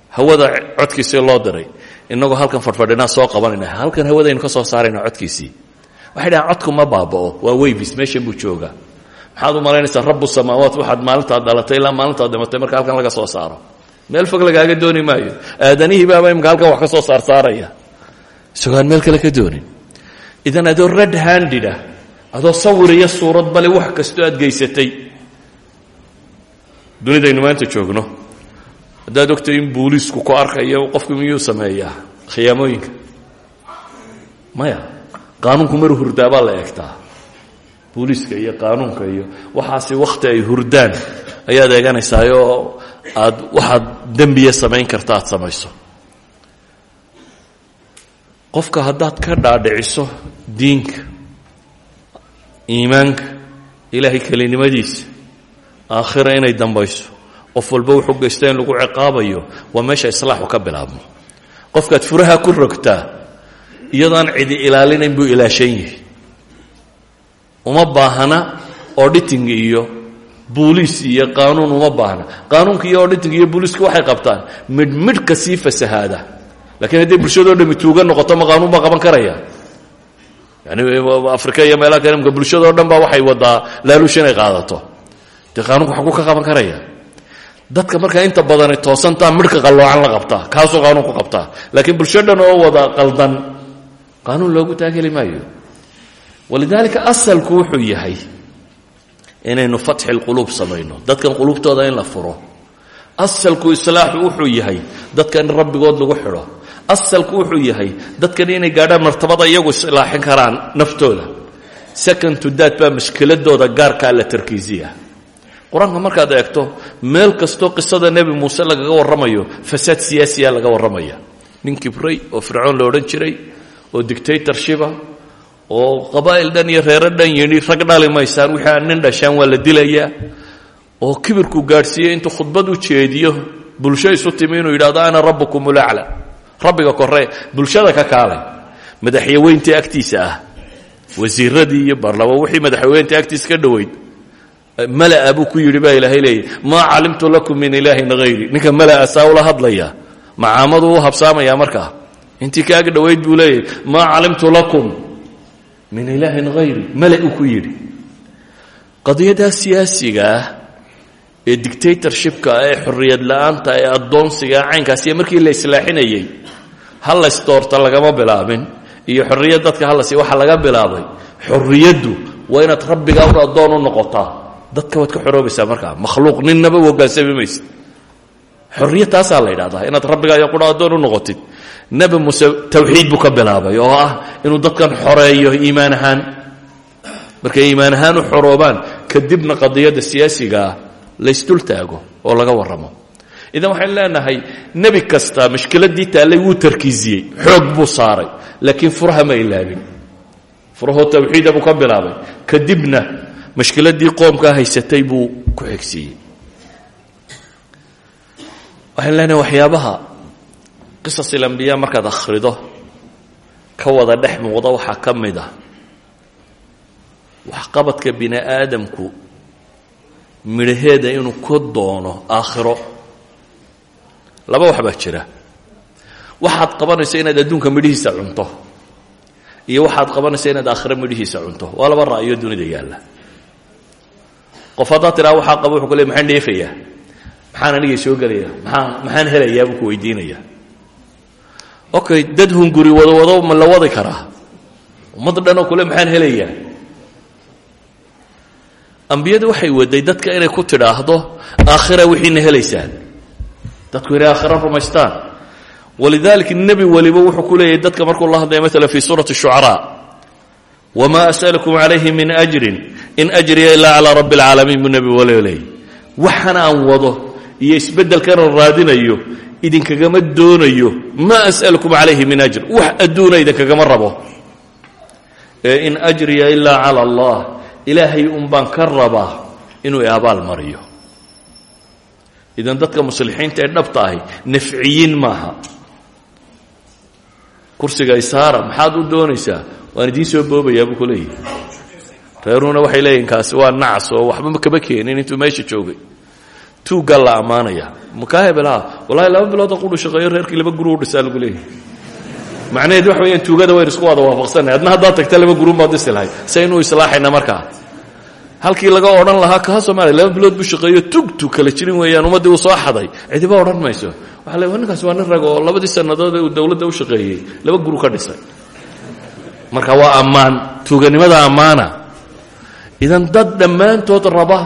S2: hawada codkiisii loo diray inagoo halkan fadhfadhinaa soo qabanayna halkan hawadaynu ka soo saarayna codkiisii. Waxay dhahaan codku ma baaba'o waa waybis meeshan buu joogaa maxaad u malaynaysaa rabu samaawaat waxaad maalintaad dhalatay ilaa maalintaad dhimatay marka halkan laga soo saaro. Meel fog lagaaga dooni maayo. Aadanihii baaba imika halkan wax ka soo saarsaaraya isagoo meel kale ka doonin. Idan adoo red handed ah adoo sawir iyo suurad bale wax kastoo aad geysatay. Dunidaynu maanta joogno. Haddaad ogtay in booliisku ku arkayo qofku miyuu sameeyaa? Khiyaamooyinka. Maya qaanuunku maru hurdaabaa la eegtaa booliiska iyo qaanuunka iyo waxaasi wakhti ay hurdaan. Ayaad eeganaysaayoo aad waxaad dembiya samayn karta aad samayso. Qofka haddaad ka dhaadhiciso diinka iimaanka ilaahay kelinimadiisa aakhira inay dambayso qof walba wuxuu geysta in lagu ciqaabayo waa meesha islaaxu ka bilaabmo. Qofkaad furaha ku rogtaa iyadaan cidi ilaalinayn buu ilaashan yahay uma baahana auditing iyo booliis iyo qaanuun uma baahna. Qaanuunka iyo auditing iyo booliisku waxay qabtaan midhmidhka sii fasahaada. Lakiin hadday bulshadoo dhami tuuga noqoto ma qaanuun baa qaban karaya. Yani afrika iyo meelaha kale imka bulshadoo dhan waxay wadaa laaluush inay qaadato. Dee qaanuunku xaguu ka qaban karaya. Dadka markaa inta badani toosantaa midhka qalloocan la qabtaa kaasuu qaanuunku qabtaa. Laakiin bulsho oo wada qaldan qaanuun loogu taageli maayo walidaalika asalku wuxuu yahay inaynu fatxi lquluub samayno. Dadkan quluubtooda in la furo. Asalku islaaxu wuxuu yahay dadkan in rabbigood lagu xidho. Asalku wuxuu yahay dadkan inay gaadhaan martabada iyagu islaaxin karaan naftooda. Second to dat baa mashkiladooda gaarkaa la tarkiisiya. Qur'aanka markaad eegto meel kastoo qisada nebi muuse lagaga warramayo fasaad siyaasiya laga warramaya. Nin kibray oo fircoon la odhan jiray oo dictatorshipa oo qabaa'il dhan iyo reero dhan yidhi rag dhali maysaan nin dhashaan waa la dilayaa oo kibirku gaadhsiiyey intuu khudbad jeediyo bulsho isu timi inuu yidhahdo ana rabbukum ulacla rabbiga koree bulshada ka kaalay. Madaxyaweyntii agtiisa ah wasiiradii iyo baarlama wixii madaxweynta agtiisa ka dhoweyd malaa buu ku yidhi baa ilaahay leeyahy maa calimtu lakum min ilaahin hayri ninka malaa saa hadlaya macaamadu u habsaamaya markaa. Intii kaaga dhoweyd buu leeyahy maa calimtu lakum min ilaahin hayri mala uu ku yidhi. Qadiyaddaa siyaasiga ah ee dictatorshipka ee xorriyad la'aanta ee addoonsiga caynkaasiyo markii la islaaxinayey hallays doorta lagama bilaabin iyo xorriyad dadka hallas waxaa laga bilaabay xorriyaddu waa inaad rabbigaa un addoon u noqotaa. Dadka waad ka xoroobaysaa markaa makhluuq ninnaba u hoggaansami maysid. Xorriyad taasaa la yidhahdaa inaad rabbigaa iyo qura addoon u noqotid nebi muuse tawxiid buu ka bilaabay oo ah inuu dadkan xoreeyo iimaan ahaan. Markay iimaan ahaan u xoroobaan kadibna qadiyadda siyaasigaa laysdul taago oo laga warramo. Idan waxaynu leenahay nebi kasta mashkiladii taallay wuu tarkiisiyey xoog buu saaray laakiin furaha ma ilaabin. Furahoo tawxiida buu ka bilaabay. Kadibna mashkiladii qoomkaa haysatay buu ku xigsiiyey. Waxaynu leenahay waxyaabaha qisas ilambiya markaad akhrido ka wada dhex muuqda waxaa ka mid ah waxqabadka bini aadamku midhaheeda inuu ku doono aakhiro. Laba wax baa jira. Waxaad qabanayso inaad adduunka midhihiisa cunto iyo waxaad qabanayso inaad aakhiro midhihiisa cunto. Waa laba ra'yo dunida yaalla. Qof haddaad tidhaha waxaa qaba wuxuu ku leey maxaan dheefayaa? Maxaan soo gelaya maxaan maxaan helayaa? buu ku weydiinaya okay dad hunguri wado wado ma la wadi karaa? Ummad dhanoo kule maxaan helayaa? Ambiyadu waxay waday dadka inay ku tidhaahdo aakhira wixiina helaysaan. Dadku inay aakhira rumaystaan. Walidalika nebi waliba wuxuu ku leeyahay dadka markuu la hadlaya maala fi suurati shucaraa wma asalkum calayhi min ajrin in ajriya ilaa calaa rabbi اlcaalamiin buu nebi waliba leeyay waxan aan wado iyo isbeddelkana raadinayo idinkagama doonayo ma as'alkum calayhi min ajr. Wax adduuna idinkagama rabo. Ee in ajriya ilaa cala allah ilaahay un baan ka rabaa inuu abaal mariyo. Idan dadka muslixiinta ee dhabta ahi nafciyiin maaha. Kursiga isaara maxaad u doonaysaa? Waan idiin soo boobayaa buu ku leeyahy reeruhuna waxay leeyihiin kaasi waa nacas oo waxba kama keenin intuu meesha joogay tuuggaa la ammaanaya makaa wallahi laba bilooda qudhu shaqeeyo reerkii laba guru u dhisaa lagu leeyahay. Macnaheed weyaan tuugada waynu isku wada waafaqsanay adna haddaad tagta laba gurun baad dhisi lahay saynu islaaxayna markaa halkii laga odhan lahaa kaa soomaaliya laba bilood buu shaqeeyo tugtug kala jirin weeyaan. Ummaddii uu soo xaday. Cidiba odhan mayso. Waxa le ninkaasi waa rag oo labadii sannadood uu dowladda u shaqeeyey. Laba guru ka dhisay. Marka waa ammaan. Tuuganimada ammaana. Idan dad dhammaantood raba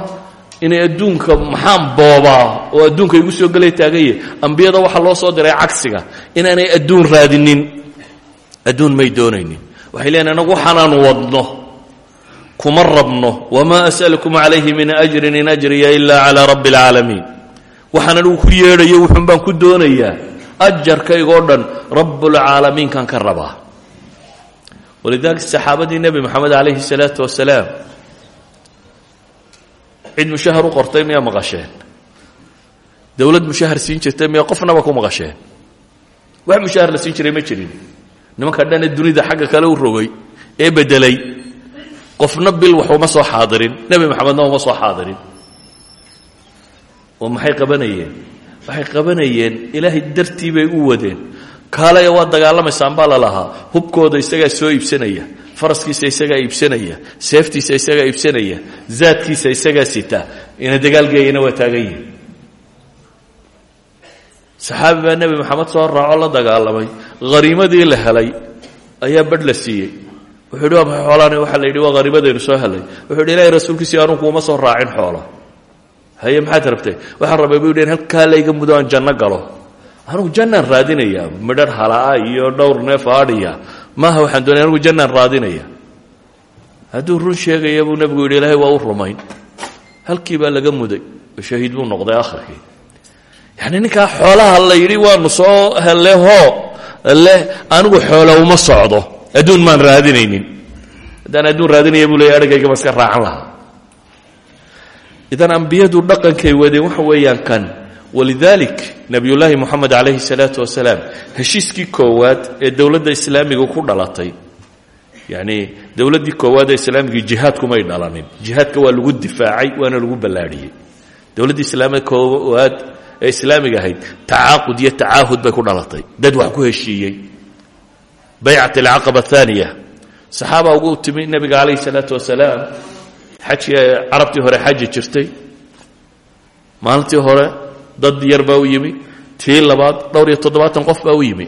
S2: inay adduunka maxaan boobaa oo adduunka igu soo gelay taagaye ambiyada waxaa loo soo diray cagsiga inaanay adduun raadinin adduun may doonaynin waxay leeyiin anagu waxaanaanu wadno kuma rabno wamaa as'alukum calayhi min ajrin in ajriya ila calaa rabbi اlcaalamiin waxaan anigu ku yeedhayo wuxuun baan ku doonayaa ajarkaygoo dhan rabbulcaalamiinkan ka rabaa walidalik saxaabadii nebi moxamed calayhi الsalaatu wasalaam cid mushahar u qortay miyaa maqasheen dowlad mushahar siin jirtay miyaa qofnaba ku maqasheen wax mushahar la siin jiray ma jirin. Nimanka dhane dunida xagga kale u rogay ee bedelay. Qofna bil wax uma soo xaadirin nebi moxamedna uma soo xaadirin. Oo maxay qabanayeen? Waxay qabanayeen ilaahay dartii u wadeen. Kaalaya waa dagaalamaysaan baa la lahaa. Hubkooda isagaa soo iibsanaya faraskiisa isagaa iibsanaya seeftiisa isagaa iibsanaya zaadkiisa isagaa sita ina dagaalgeeyana waa taagan yihiin saxaabi baa nebi maxamed soo raaco la dagaalamay hariimadii la helay ayaa badh la wuxuu yidhi waa maxay xoolaani la yidhi waa hariimadaynu soo helay. Wuxuu yidhi ilahay rasuulkiisii kuuma soo raacin xoola haye maxaad rabtay waxaan rabay buu yidhi in layga mudo aan galo. Anugu jannaan raadinayaa midhar halaa iyo dhowr neef aadhiya maaha waxaan doonaya anugu jannaan raadinaya. Hadduu run sheegaya buu nebigu yidhi ilaahay waa u rumayn. Halkii baa laga muday oo shahiid buu noqday akhirkii yacni ninkaa xoolaha la yidhi waanu soo helle hoo leh anigu xoola uma socdo adduun maan raadinaynin. Haddaan adduun raadinaya buu leeya adhigayga ma iska raacan lahaa. Idan ambiyadu dhaqankay wadeen waxa weeyaan kan walidalik nebiyullaahi moxamed calayhi salaatu wasalaam heshiiskii koowaad ee dowladda islaamiga ku dhalatay. Yacni dowladdii koowaad ee islaamigii jihaadkumay dhalanin. Jihaadka waa lagu difaacay waana lagu ballaadhiyey dowladdii islaamiga koowaad ee islaamiga ahayd tacaaqud iyo tacaahud bay ku dhalatay. Dad wax ku heshiiyey. Baycat alcaqaba aaniya saxaaba ugu timi nebiga calayhi salaatu wasalaam xajkii carabtii hore xaji jirtay. Maalintii hore dad yar baa u yimi tii labaad dhowr iyo toddobaatan qof baa u yimi.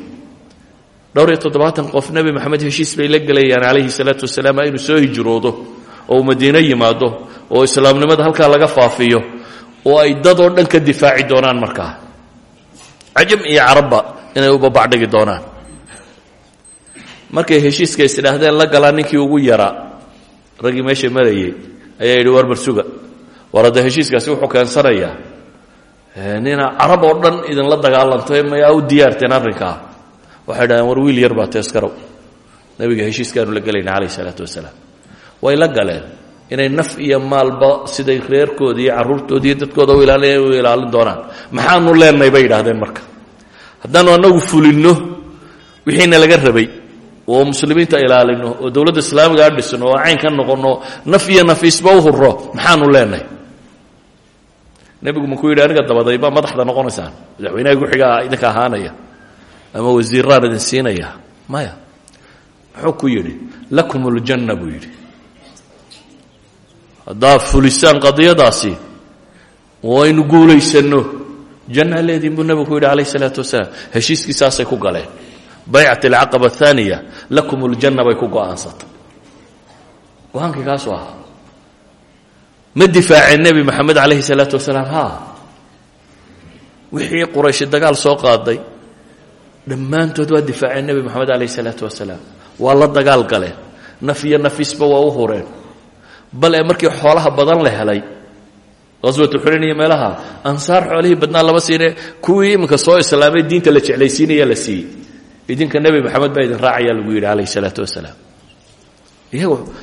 S2: Dhowr iyo toddobaatan qof nebi maxamed heshiis bay la gelayaan calayhi salaatu wasalaam inuu soo hijroodo oo uu yimaado oo islaamnimada halkaa laga faafiyo oo ay dadoo dhan ka difaaci doonaan markaa. Cajam iyo carabba inay u babacdhigi doonaan. Markay heshiiska isdhaahdeen la galaan ninkii ugu yaraa raggii meesha marayay ayaa yidhi war barsuga war heshiiskaasi wuxuu keensanayaa nina carab oo dhan idinla dagaalantay mayaa u diyaarteen arrinkaa. Waxay dhahdeen war wiil yar baa teeskarow nebiga heshiiskaanu la gelayna calayh isalaatu wasalaam. Way la galeen. Inay naf iyo maalba siday reerkooda iyo carruurtooda iyo dadkooda u ilaalin u ilaalin doonaan. Maxaanu leenahay bay yidhahdeen marka. Haddaanu annagu fulinno wixiina laga rabay oo muslimiinta ilaalino oo dowladda islaamigaa dhisno oo cayn ka noqonno naf iyo nafiisba u hurro maxaanu leenahay nebigu makuu yidhi aniga dabadayba madaxda noqonaysaan. Madaxweynaha guxigaa idinka ahaanaya ama wasiiraan idin siinaya. Maya muxuu ku yidhi? Lakum uljanna buu yidhi. Haddaa fulisaan qadiyadaasi waynu guulaysanno. Jannaa leediin buu nebigu ku yidhi calayh isalaatu wasalaam. Heshiiskii saasay ku galeen. Baycat alcaqaba aaniya lakum uljanna bay ku go'aansatay. Go'aankii kaasuu ahaa ma difaaceen nebi moxamed calayhi salaatu wasalaam ha wixii qurayshi dagaal soo qaaday dhammaantood waa difaaceen nebi moxamed calayhi salaatu wasalaam. Waa dagaal galeen naf iyo nafisba waa u hureen. Markii xoolaha badan la helay qaswatu iyo meelaha ansaar xoolihii badnaa lama siine kuwii iminka soo islaamay diinta la jeclaysiinaya la siiyey. Idinka nebi moxamed baa idin lagu yidhi salaatu wasalaam. Iyagu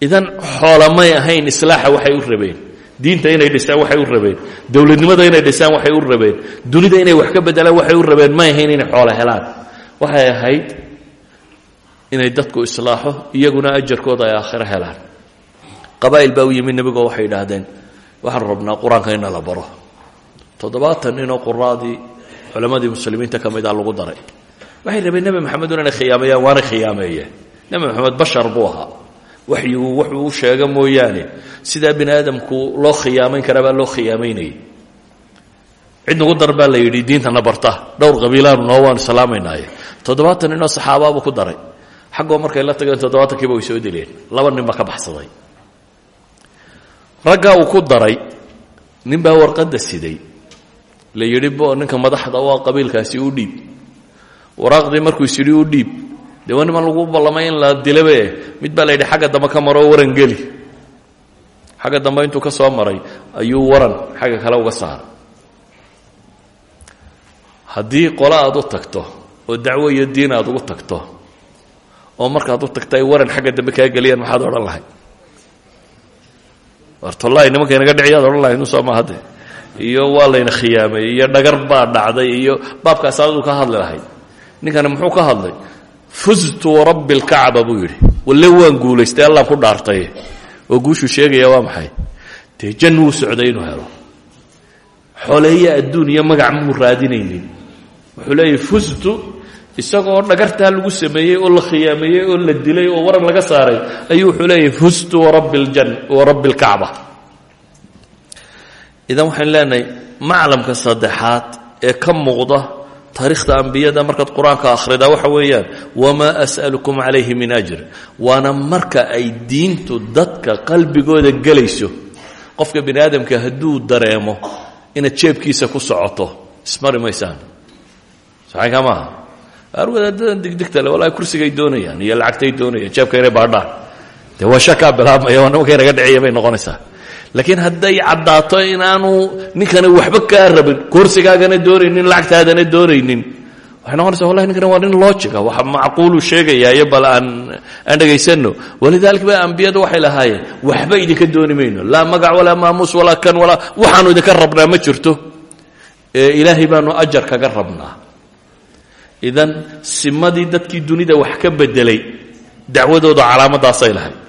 S2: idan xoolamay ahayn islaaxa waxay u rabeen. Diinta inay dhisaan waxay u rabeen. Dowladnimada inay dhisaan waxay u rabeen. Dunida inay wax ka bedelaan waxay u rabeen. May ahayn inay xoolo helaan. Waxay ahayd inay dadku islaaxo iyaguna ajarkooda ay aakhiro helaan. Qabaa'il baa u yimid waxay idhaahdeen waxaan rabnaa qur'aanka la baro. Toddobaatan ninoo quraadii culammadii muslimiinta ka mida lagu daray. Waxay rabeen nebi maxamedun inay khiyaameeyaan waanay khiyaameeyeen. Nebi maxamed bashar buu ahaa waxyigu wuxuu u sheega mooyaane. Sidaa bini loo khiyaamayn karaa baa loo khiyaamaynayay. Cid nagu dar la yidhi diintana barta. Dhowr qabiilaanu noo waanu salaamaynaye toddobaatan ninoo saxaabaabuu ku daray. Xaggoo markay la tageen toddobaatankiiba way soo dileen. Laba nin ka baxsaday. Raggaa uu ku daray nin baa warqadda siday. La yidhi bo ninka madaxda waa qabiilkaasi u dhiib. Waraaqdii markuu isyidhi u dhiib dee waa niman lagu ballamay in la dilabe. Mid baa la xagga dambe ka maroo waran geli. Xagga dambe intuu ka soo maray ayuu waran xagga kale uga saaray haddii qole u tagto oo dacwo iyo diin aad ugu tagto oo markaad u tagto waran xagga dambe kaa geliyaan maxaad odhan lahay wartollahi nimanka inaga dhiciyaad odhan lahay nusoo ma hadde iyo waa layna khiyaamay iyo dhagar baa dhacday iyo baabkaas aduu ka hadli lahayd. Ninkani muxuu ka hadlay fuztu warabbi lkacba buu yidhi. Waan guulaystay allaan ku dhaartay oo guushuu sheegaya waa maxay? Dee jan wuu socday inuu helo. Magac muu raadinaynin. Wuxuu fuztu isagoo dhagartaa lagu sameeyey oo la khiyaameeyey oo la dilay oo waran laga saaray ayuu wuxuu leeyahy fuztu warabbi lkacba idan waxaynu leenahay maclamka saddexaad ee ka muuqda taarikhda ambiyada markaad qur'aanka akhridaa waxa weeyaan wamaa as'alukum calayhi min ajr. Waana marka ay diintu dadka qalbigooda gelayso. Qofka bini aadamka hadduu dareemo inaad jeebkiisa ku socoto ismari maysaan. Saxayka maaha? Qaar wadaadadan digdigta le wallahi kursigay doonayaan iyo lacagtay doonayaan jeebka inay baadhaan dee waa shakaa bilaabmaya oo nimanka inaga dhiciya bay noqonaysaa laakiin hadday caddaato inaanu ninkani waxba kaa rabin kursigaagana doonaynin lacagtaadana doonaynin waxay noqonaysa wallahi ninkani waa nin loojiga wax macquulu sheegayaayo bal aan aan dhegaysanno walidaalika ba ambiyadu waxay lahaayeen waxba idinka dooni mayno magac walaa maamuus walaa kan walaa waxaanu idinka rabnaa ma jirto. Ee baanu ajar kaga rabnaa. Idan simadii dadkii dunida wax ka bedelay dacwadooda calaamadaasay lahayd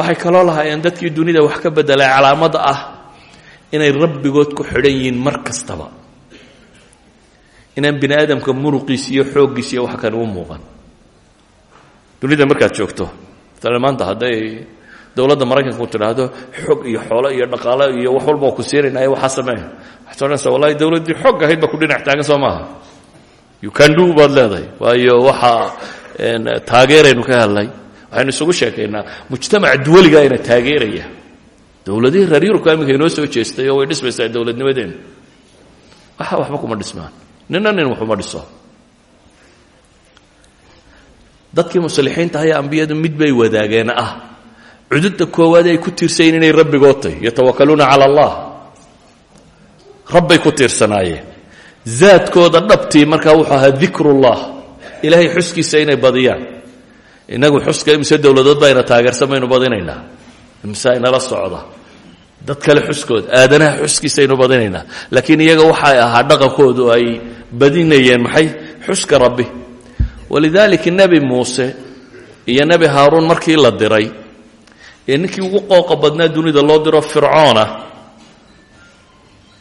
S2: waxay kaloo lahaayeen dadkii dunida wax ka bedelay calaamada ah inay rabbigood ku xidhan yihiin mar kastaba. Inaan bini aadamka muruqiis iyo xooggiis iyo wax kan u muuqan. Dunida markaad joogto maanta hadday dowladda maraykanku tidhaahdo xog iyo xoolo iyo dhaqaalo iyo wax walba ku siinaynayo waxaa sameeya waxaad odhanaysaa wallahi dowladdii xoog ahayd baa ku dhinac taagan soo maaha. Do baad leedahay. Waayo waxaa taageeraynu ka helnay waxaynu isugu sheekaynaa mujtamaca duwaliga ina taageeraya. Dowladihii reer yurubka iminka inoo soo jeestay oo way dhismaysaa dowladnimadeenu waxa waxba kuma dhismaan. Nina nin waxuma dhiso. Dadkii musalixiinta ayaa ambiyadu mid bay wadaageen ah. Cududda koowaad ay ku tiirsayiin inay rabbigood tahy yatawakaluuna cala allah. Rabbay ku tiirsanaayeen zaadkooda dhabtii markaa wuxuu ahaa dikrullah ilaahay xuskiisa inay badiyaan inagu xuska imise dowladood baa ina taageersan baynu badinaynaa. Imise inala socda. Dad kale xuskooda aadanaha xuskiisa aynu badinaynaa. Laakiin iyaga waxay ahaa dhaqankoodu ay badinayeen maxay? Xuska rabbi. Walidaalika nebi muuse iyo nebi haaruun markii la diray ee ninkii ugu qooqa badnaa dunida loo diro fircoona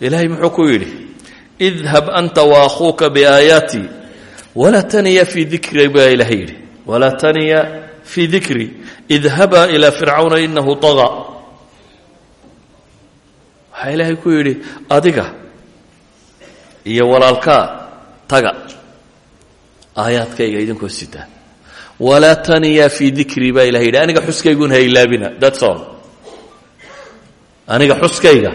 S2: ilaahay muxuu ku yidhi idhab anta waakhuuka biaayaatii walaa taniya fii dikri baa ilahay yidhi walaa taniya fii dikri idhabaa ilaa fircawna inahu طagaa waxaa ilaahay ku yidhi adiga iyo walaalkaa taga aayaadkayga idinkoo sitaa walaa taniya fii dikri baa ilahay yidhi aniga xuskaygun ha ilaabina thats all. aniga xuskayga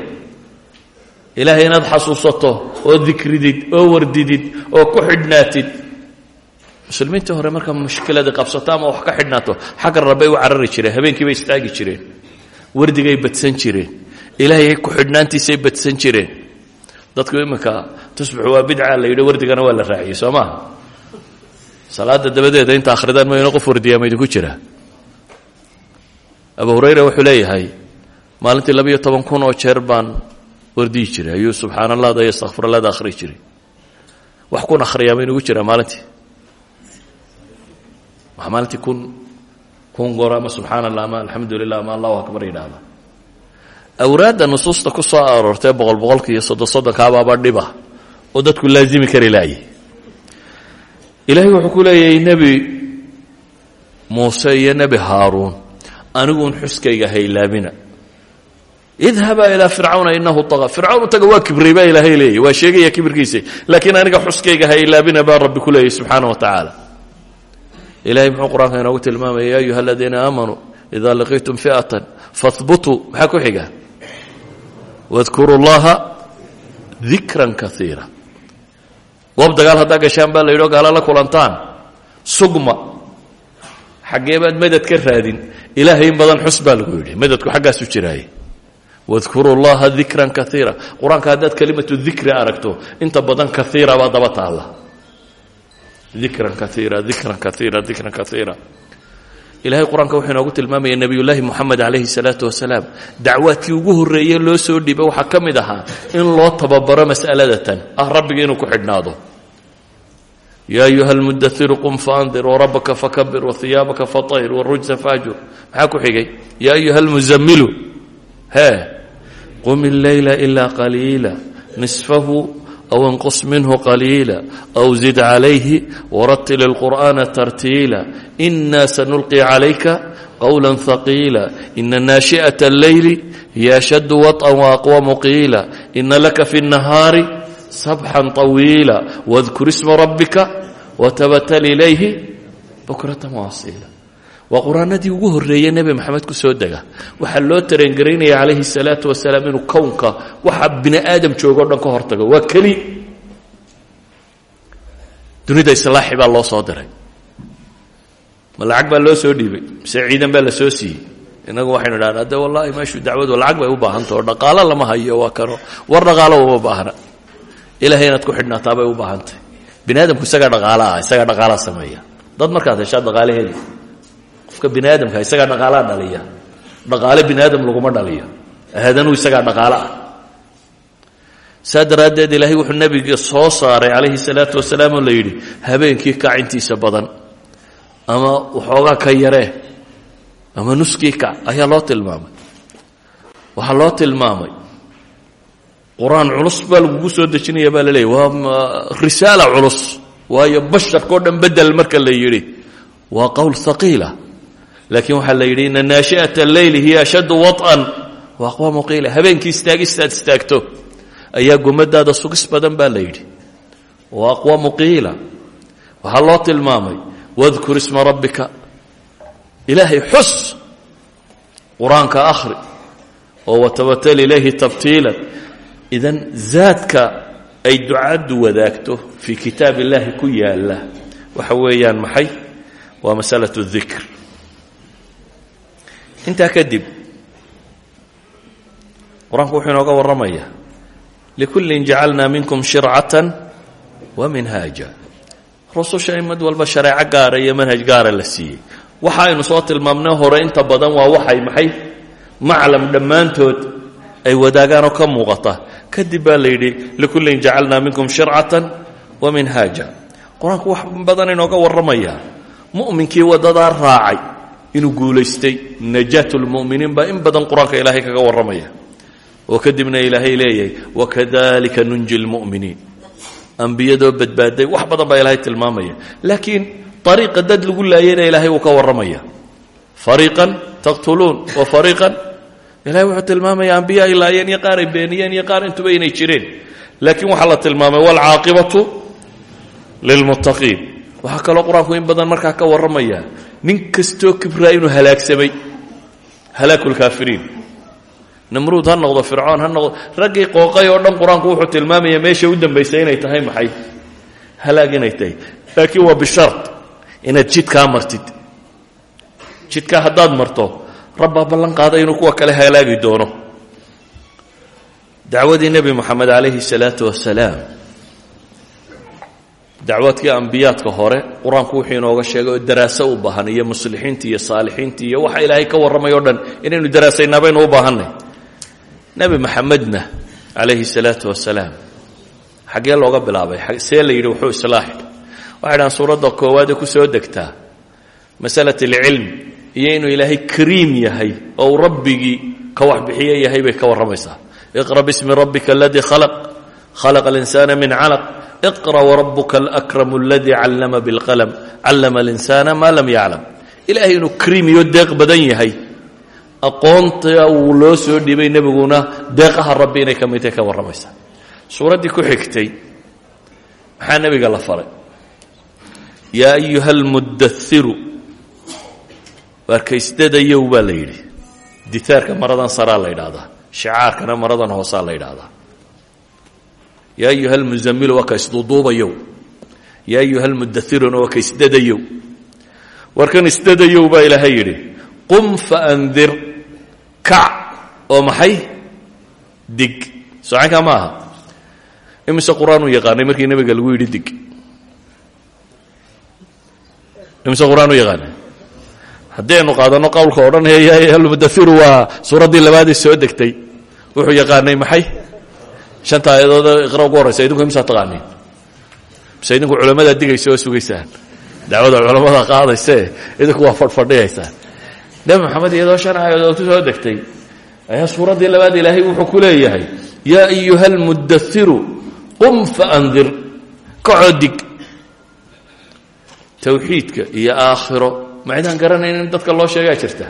S2: ilaahay inaad xasuusato oo dikridid oo wardidid oo ku xidhnaatid muslimiintii hore marka mushkiladii qabsato ama wax ka xidhnaato xagga rabbay u carari jireen habeenkii bay istaagi jireen wardigay badsan jireen ilaahay ku xidhnaantiisay badsan jireen dadku iminka tusbixu waa bidca la yidhi wardigana waa la raaciyey soo maaha salaada dabadeeda inta akhridaan mayno qof wardiyaa ma idinku jira. Abu hurayra wuxuu leeyahay maalintii labiyo toban kun oo jeer baan wardiyi jiray ayuu subxaan allahda iyo astakfir allahda akhri jiray. Wax kun akhriyaa ma inugu jiraa maalintii waxaa maalintii kun kun goor ama subxaan allah ama alxamdu akbar yidhaahda. Awraadda nusuusta ku soo aroortee boqol boqolka iyo soddon soddonkaababa dhiba oo dadku laazimi kari laayay ilaahay wuxuu ku leeyahay nebi muuse iyo nebi haaruun aniguun xuskayga haylaabina idhabaa ilaa fircawna inahu taga. Fircawn taga waa kibray baa ilaahay leeyay waa sheegaya kibirkiisa laakiin aniga xuskayga haylaabina baa rabbi ku ilahay muxuu qur'aanka inoogu ya ayuha aladiina aamanuu ida laqiitum fi'atan fahbutuu maxaa ku xiga? Wadkuru llaha dikran kaiira dagaal haddaa gashaan baa la yidhi o gaala la kulantaan sugma xaggee medad ka raadin ilaahay badan xus lagu yidhi medadku xaggaasu jiraaye wadkuru llaha dikran kaiira qur'aanka haddaad kelimatu aragto inta badan kaiira baa daba taalla dikran kaiira dikran kaiira dikran kaiira ilahay qur'aanka wuxuu inoogu tilmaamaya nebiyullaahi moxamed calayhi salaatu wasalaam dacwaadkii ugu horreeye loo soo dhiibay waxaa ka mid ahaa in loo tababaro mas'alada tan. Ah rabbiga inuu ku xidhnaado. Yaa ayuha almudairu qum faandir warabbaka fakabir wahiyaabaka fatahir warujsa faajur maxaa ku xigay? Yaa ayuha almuzamilu hee qum illeyla ilaa qaliila nisfahu aw inqus minhu qaliila aw zid calayhi waratil ilqur'aana tartiila ina sanulqi calayka qowla haqiila ina naashi'ata alleyli hiya ashaddu waط'an waaqwamu qiila ina laka fi الnahaari sabxan طawiila wadkur isma rabbika watabatal ilayhi bukratan waasiila waa qur'aanadii ugu horreeye nebi maxamed ku soo dega. Waxaa loo tareengaraynaya calayhi salaatu wasalaam inuu kownka waxa bini aadam joogo o dhan ka hortago. Waa keli. Dunida islaaxi baa loo soo diray. Ma loo soo dhiibay. Mise baa la soo siiyey. Inagu waxaynu idhahna de wallaahi meeshuu dacwadu lacag bay u baahantao dhaqaalo lama hayo waa kano war dhaqaalo uma baahna. Ilahay inaad ku xidhnaataa bay u baahantay. Bini aadamku isagaa dhaqaala ah isagaa dhaqaalaa sameeya. Dad markaad heshaa dhaqaale heli qofka bini aadamka isagaa dhaqaalaa dhaliya. Dhaqaale bini aadam laguma dhaliyo aadanuu isagaa dhaqaalo ah. Saa daraaddeed ilaahay wuxuu nebiga soo saaray calayhi salaatu wasalaam oo la yidhi habeenkii kac intiisa badan ama waxoogaa ka yaree ama nuskii kac ayaa loo tilmaamay. Waxaa loo tilmaamay. Qur'aan culus baa lagugu soo dejinaya baa la leeyay waa risaala culus waayo basharkao dhan bedel marka la yidhi. Waa qowl haqiila laakiin waxaa la yidhi ina naashi'ata alleyli hiya ashaddu waط'an waa aqwaamu qiila habeenkii istaagistaad istaagto. Ayaa gumadaada sugis badan baa la yidhi. Waa aqwaamu qiila waxaa loo tilmaamay wadkur isma rabbika. Ilaahay xus qur'aanka akhri oo watabatal ilayhi tabtiilan. Idan zaadka ay ducaddu wadaagto fii kitaab illaahi ku yaalla waxa weeyaan maxay? Masalatu dikr intaa kadib qur'aanku wuxuu inooga warramayaa likullin jacalnaa minkum shircatan wa minhaaja. Rususha in mid walba gaara iyo manhaj gaara la siiyey. Waxa aynu soo tilmaamnay hore inta badan waa waxay maxay? Maclam dhammaantood ay wadaagaan oo ka muuqata. Kadib baa la yidhi likullin jacalnaa minkum shircatan wa minhaaja. Qur'aanku badan inooga warramayaa. Mu'minkii waddadaa raacay inuu guulaystay najaat lmu'miniin baa in badan qur'aanka ilaahay kaga warramaya. Oo kadibna ilaahay leeyahay wakadalika nunji lmu'miniin. Ambiyadoo badbaaday wax badan baa ilaahay tilmaamaya. Laakiin ariiqa dad lagu laayayna ilaahay wuu ka warramaya. Fariiqan taqtuluun wa fariiqan ilahay wuxuu tilmaamaya ambiya ay laayeen iyo qaar ay beeniyeen iyo qaar intuba inay jireen. Laakiin waxaa la tilmaamay waalcaaqibatu lilmuttaqiin. Waxaa kaloo qur'aanku in badan markaa ka warramaya nin kastoo kibraa inuu halaagsamay halaaku lkaafiriin namruud ha noqdo fircoon ha noqdo. Raggii qooqay oo dhan qur'aanku wuxuu tilmaamaya meesha u dambaysay inay tahay maxay? Halaag inay tahay. Laakiin waa bishart inaad jidkaa martid. Jidkaa haddaad marto rabbaa ballan qaada inuu kuwa kale halaagi doono. Dacwadii nebi moxamed calayhi salaatu wasalaam dacwaadkii ambiyaadka hore qur'aanku wuxuu inooga sheegay oo daraaso u baahan iyo muslixiintii iyo saalixiintii iyo waxa ilaahay ka warramay o dhan inaynu daraasaynaa baynu u baahannay nebi maxamedna calayhi salaatu wasalaam xaggee looga bilaabay see la yidhi wuxuu islaaxi waxay dhahaan suuradda koowaadee ku soo degtaa masalat alcilm iyo inuu ilaahay kariim yahay oo uu rabbigii ka waxbixiye yahay bay ka warramaysaa. Iqra bismi rabbika aladii khalaq khalaqa alinsaana min calaq iqra warabuka alakramu aladii callama bilqalam callama alinsaana maa lam yaclam ilaahay inuu kariim iyo deeq badan yahay aqoonta uu loo soo dhibay nebiguna deeqaha rabbi inay ka mid tahay ka warramaysaa suuraddii ku xigtay maxaa nebiga la faray yaa ayuha almuddairu waarkaysdadayow baa la yidhi ditaarka maradan saraa la yidhaahdaa shicaarkana maradan hoosaa la yidhaahdaa yaa ayuha almuzamilu waa ka isduuduubayow yaa ayuha almudairuna waa ka isdadayow warkan isdadayow baa ilaahay yidhi qum faandir kac oo maxay dig socankaa ma aha imise qur'aan uu yaqaanay markii nebiga lagu yidhi dig imise qur'aan u yaqaanay haddii aynu qaadano qowlka odhanaya yaa ayuha almudairu waa suuraddii labaadii soo degtay wuxuu yaqaanay maxay shanta aayadood iqra ugu horraysa idinku imsaa taqaaniin mise idinku culammadaa digaysa oo sugaysaan? Dacwada culammada qaadaysee idinku waa fadhfadhiyaysaan nebi moxamed iyadoo shan aayadood ku soo ayaa suuraddii labaad ilaahay wuxuu ku leeyahay yaa ayuha almudairu qum faandir kacoo dig tawxiidka iyo aakhiro ma cidaan garanayn in dadka loo sheegaa jirta.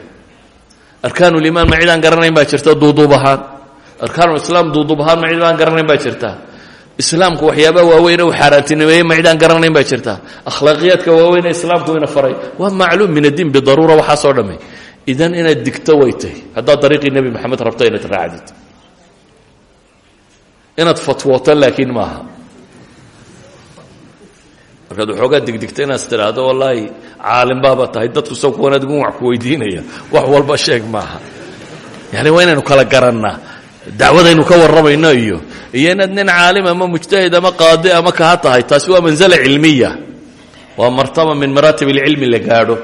S2: Arkaanulimaan ma cidaan garanayn jirta duuduub arkaanulislaam duuduub ahaan ma cidaan garanayn baa jirta. Islaamku waxyaabaha waaweyne uu xaaraantinimeeyey ma garanayn baa jirta. Akhlaaqiyaadka waaweyne islaamku ina faray waa macluum min addiin bidaruura waxaasoo dhammay. Idan inaad digto way tahy haddaad dariiqii nebi moxamed rabto inaad raacdid. Inaad fatwooto laakiin maaha. Markaad waxoogaa digdigta inaad tidhaahdo wallaahi caalimbaaba tahay. Dadku saw kuwan adigu wax ku weydiinaya. Wax walba sheeg maaha. Yani waa kala garannaa dacwadaynu ka warramayno iyo iyo inaad nin caalim ama mujtahid ama qaadi ama kaha tahay taasi waa manzala cilmiya. Waa martaba min maraatib alcilmi la gaadho.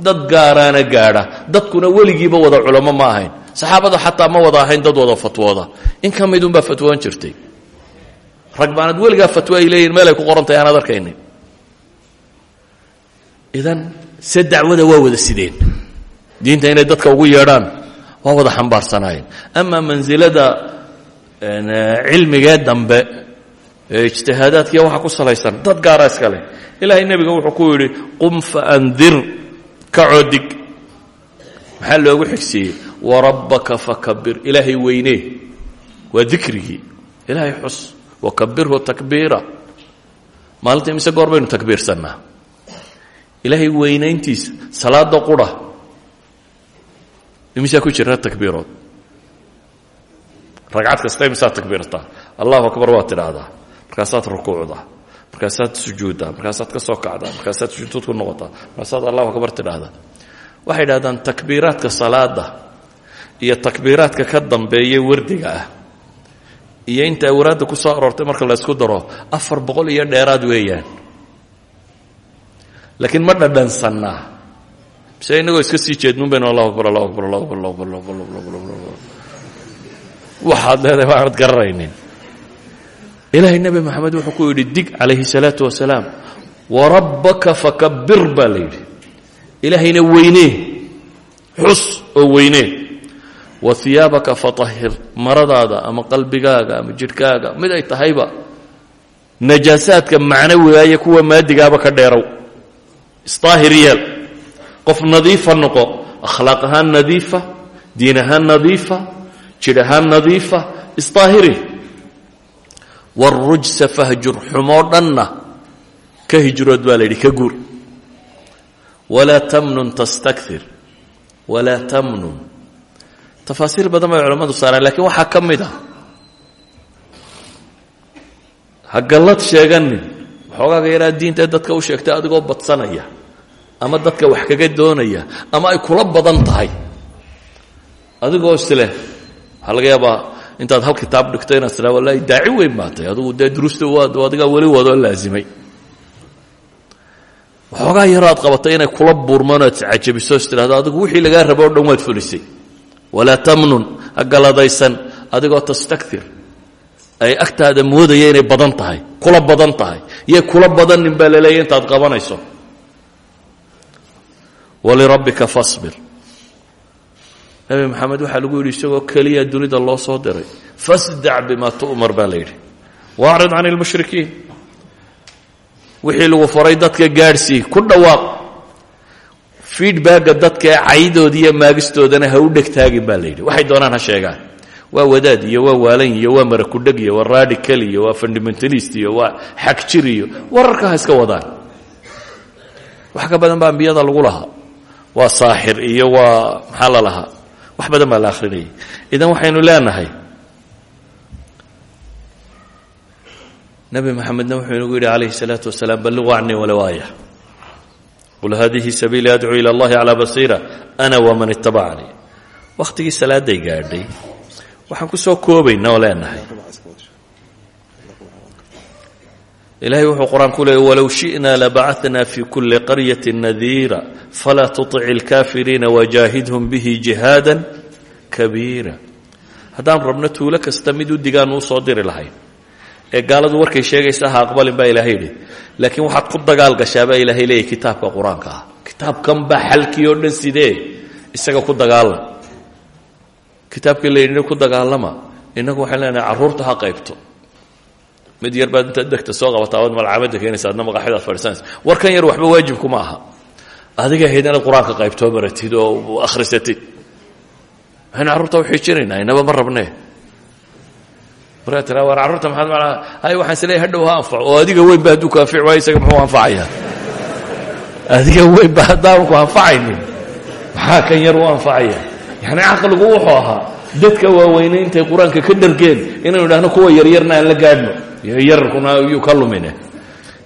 S2: Dad gaaraana gaadha. Dadkuna weligiiba wada culamo ma ahayn. Saxaabada xataa ma wada ahayn dad wada fatwooda. In ka midunbaa fatwoon jirtay. Rag baanad weligaa fatwo ay leeyihiin meel ay ku qorantahay aanaad arkaynin. Idan se dacwada waa wada sideen. Diinta inay dadka ugu yeedhaan waa wada xambaarsanaayeen ama mansilada cilmigee dambe ee waxa ku salaysan dad gaara iska leh. Ilaahay nebiga wuxuu ku yidhi qum faandir kacoo dig maxaa loogu xigsiiyey? Warabbaka fakabir ilaahay weynee waa dikrigii. Ilaahay xus. Wakabirhu takbiira. Maalinta imise goor baynu takbiirsannaa ilaahay weynayntiisa salaada qura imisaa ku jira takbiirood ragcad kasta imisaa takbiirtaa allahu akbar waad tidhaahdaa markaasaad rukuucdaa markaasaad sujuuddaa markaasaad ka soo kacdaa markaasaad sujuud ku noqotaa markaasaad allahu akbar tidhaahdaa waxay idhahdaan takbiiraadka salaada iyo takbiiraadka ka dambeeya wardiga ah iyo inta awraadda ku soo aroortay marka la ysku daro afar boqol iyo dheeraad weeyaan laakiin ma dhadhansannaa mise inagoo iska sii jeednuun baynu allahu akbar allahu akbar allahu akbar allahu akbar allahu akbar allahu akbar allahu akbar waxaad leedahay waxaanad garanaynin ilaahay nebi moxamed wuxuu ku yidhi dig calayhi salaatu wasalaam warabbaka fakabir baa la yidhi ilaahayna weynee xus oo weynee wa hiyaabaka fatahir maradaada ama qalbigaaga ama jidhkaaga mid ay tahayba najaasaadka macnawiga iyo kuwa maadigaaba ka dheerow isdaahir yeel qof nadiifa noqo akhlaaq ahaan nadiifa diin ahaan nadiifa jidh ahaan nadiifa isdaahiri warujsa fahjur xumoo ka hijrood baa ka guur. Walaa tamnun tastakir walaa tamnun. Tafaasiir badan bay culammadu saareen lakiin waxaa ka mid ah ha gallad sheeganin waxoogaaga yaraa diinta dadka u sheegtay adigoo badsanaya ama dadka wax kaga doonaya ama ay kula badan tahay. Adigoo isleh waxaa intaad hal kitaab dhigto inaad tiraa wallahi daaci weyn baa tahay. Adugu dee duruusta adigaa weli wadoo laazimay. Waxoogaa yaroo aad qabatay inay kula buurmaan aad cajabiso is tidhahdo adigu wixii lagaa rabo dhan waad fulisay. Walaa tamnun ha galadaysan adigoo ay agtaada moodaya inay badan tahay kula badan tahay. Yay kula badanin baa intaad qabanayso walirabbika fasbir. Nebi maxamed waxaa lagu yidhi isagoo keliya dunida loo soo diray fasdac bima tu'mar baa la yidhi. Waacrid can ilmushrikiin wixii lagu faray dadka gaadhsii ku dhawaaq. Feedbacka dadka ee caydooda iyo maagistoodana ha u dhegtaagin baa la yidhi. Waxay doonaan ha sheegaan. Waa wadaad iyo waa waalan iyo waa marakudheg iyo waa radical iyo waa fundamentalist iyo waa xagjir iyo wararka ha iska wadaan. Wax ka badan baa ambiyada lagu lahaa waa saaxir iyo waa maxaa la lahaa? Wax badan baa la akhrinayay. Idan waxaynu leenahay nabi maxamedna wuxuu inagu yidhi calayhi salaatu wasalaam balliquu canii walow aaya qul haadihi sabiilii adcuu ila allahi calaa basiira ana waman itabacanii wakhtigii salaaday gaadhay. Waxaan ku soo koobaynao leenahay ilaahay wuxuu qur'aanku leeyay walow shi'naa labacatnaa fii kulli qaryati nadiira falaa tuطic اlkaafiriina wajaahidhum bihi jihaadan kabiira. Haddaan rabno tuulo kasta mid udigaan uusoo diri lahayn ee gaaladu warkay sheegaysa ha aqbalin baa ilaahay yidhi. Laakiin waxaad ku dagaal gashaabaa ilaahay leeyay kitaabka qur'aanka ah. kitaabkan baa xalkii dhan sidee? Isaga ku dagaalam kitaabkii la ku dagaalama innagu waxaan leenahay carruurta ha qaybto mid yar baad intaad degta soo qabataa waad malcamada keenaysa adna maqaxyadaad fadhiisanaysa warkan yar waxba waajibkuma aha. Adiga ahayd inaad qur'aanka qaybtoo baratid oo akhrisatid. Waxaynu carruurta uxiijinaynaa inaba ma rabnee markaa tiraa war carruurta maxaad macnaa hay waxaan is leeyahay hadhow ha anfaco. Oo adiga weyn ba hadduu ku anfici waayo isaga muxuu anfacayaa adiga weyn ba haddaanu ku anfacaynin. Maxaa kan yar u anfacaya? Yacni caqligu wuxuu ahaa. Dadka waaweyne intay qur'aanka ka dhargeen inaynu idhahno kuwa yaryarna aan la gaadhno yararkuna yuu ka lumine.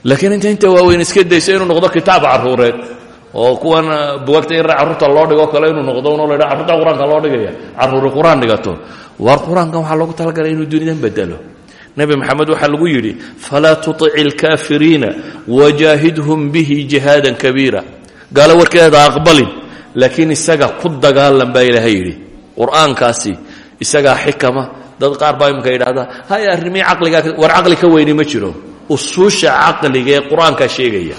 S2: Laakiin inta inta waaweyn iska dayso inuu noqdo kitaab carruureed oo kuwan bugaagta yar carruurta loo dhigo kale inuu noqdo unoo la ydhaha carruurta qur'aanka loo dhigaya carruuri qur'aan dhigato. War qur'aankan waxaa talagalay inuu dunidan bedelo nebi maxamed waxaa lagu yidhi falaa tuطic اlkaafiriina wajaahidhum bihi jihaadan kabiira. Gaalo warkeeda aqbalin laakiin isaga ku dagaalan baa ilaahay yidhi. Qur'aankaasi isagaa dad qaar baa imika yidhahda hay arrimii caqligaa war caqli ka weyni ma jiro. Usuusha caqliga ee qur'aankaa sheegaya.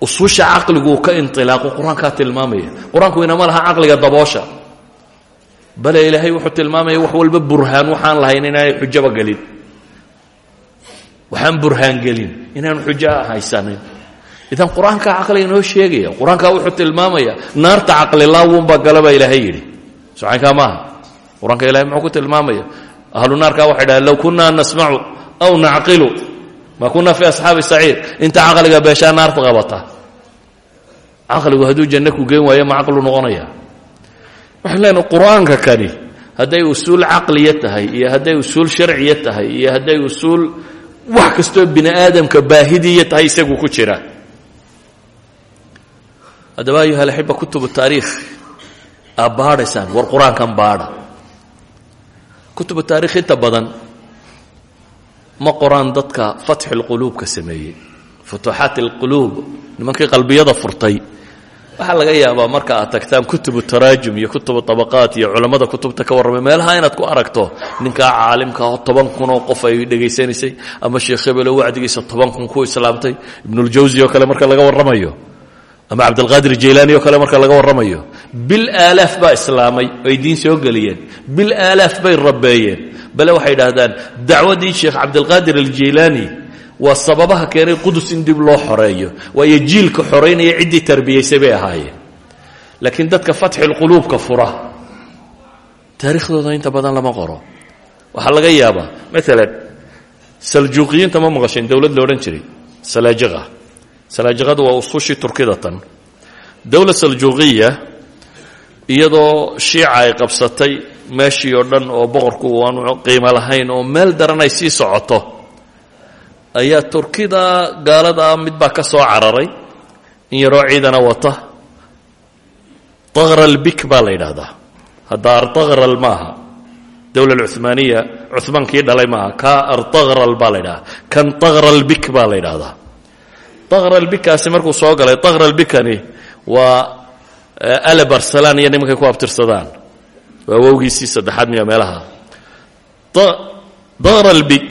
S2: Usuusha caqliguu ka inilaaqo qur'aankaa tilmaamaya. Qur'aanku inama laha caqliga daboosha. Bale ilaahay wuxuu tilmaamaya wax walba burhaan waxaan lahayn inaanay xujaba gelin. Waxaan burhaan gelin inaanu xujo haysanin. Idan qur'aankaa caqliga sheegaya qur'aankaa wuxuu tilmaamaya naarta caqlilaawunbaa gala baa ilaahay yidhi. Socaynkaa maaha qur'aanka muxuu ku tilmaamaya ahlu naarkaa waxay dhahen low kunaa nasmacu aw nacqilu ma kunaa fi asxaabi saciir. Inta caqliga beeshaa naarta qabata. Caqligu hadduu janno ku waayo ma caqlu noqonaya. Waxaan leenahay kani hadday usuul caqliya tahay iyo hadday usuul sharciya tahay iyo hadday usuul wax kastoo bini aadamka baahidiya tahay isagu ku jira. Haddaba ayuha alaxiba kutubu taariikh. Aad baadhaysaan war qur'aankan kutubu taarikh inta badan ma qoraan dadka fatxi lquluubka sameeyey. Futuuxaat alquluub nimankii qalbiyada furtay. Waxaa laga yaabaa marka aad tagtaan kutubu taraajum iyo kutubu tabaqaat iyo culammada kutubta ka warramay meelaha inaad ku aragto ninkaa caalimka oo toban kun oo qof ay dhegaysanaysay ama sheekh hebelo wacdigiisa toban kun ku islaamtay ibnuljawsi oo kale marka laga warramayo ama cabdilqaadir jaylaani oo kale marka laga warramayo bil aalaaf baa islaamay ay diin soo geliyeen. Bil aalaaf bay rabeeyeen bale waxay idhaahdaan dacwaddii sheekh cabdilqaadir aljaylaani waa sababaha keenay qudus in dib loo xoreeyo waayo jiilka xoraynaya ciddii tarbiyaysay bay ahaayeen. Laakiin dadka fatxilquluubka fura. Taariikhdooda inta badan lama qoro. Waxaa laga yaabaa maalan saljuuqiyiinta ma maqasheen dowlad la odhan jiray salaajiqa salaajiqadu waa usushii turkida tan. Dowlad saljuuqiya iyadoo shiica ay qabsatay meeshii oo dhan oo boqorku aanu qiimo lahayn oo meel daran ay sii socoto ayaa turkida gaalada midbaa ka soo cararay. In yaroo ciidana wata. Takralbik baa la yidhaahdaa. Hadda artakral maaha dowla cumaaniya cumaan dhalay maaha ka artakral baa la ydhahdaa kan takralbik baa la yidhaahdaa takralbikaasi markuu soo galay takralbikani waa ale barsalan iyo nimankay ku abtirsadaan. Waa wowgiisii saddexaad miya meelaha. Takralbik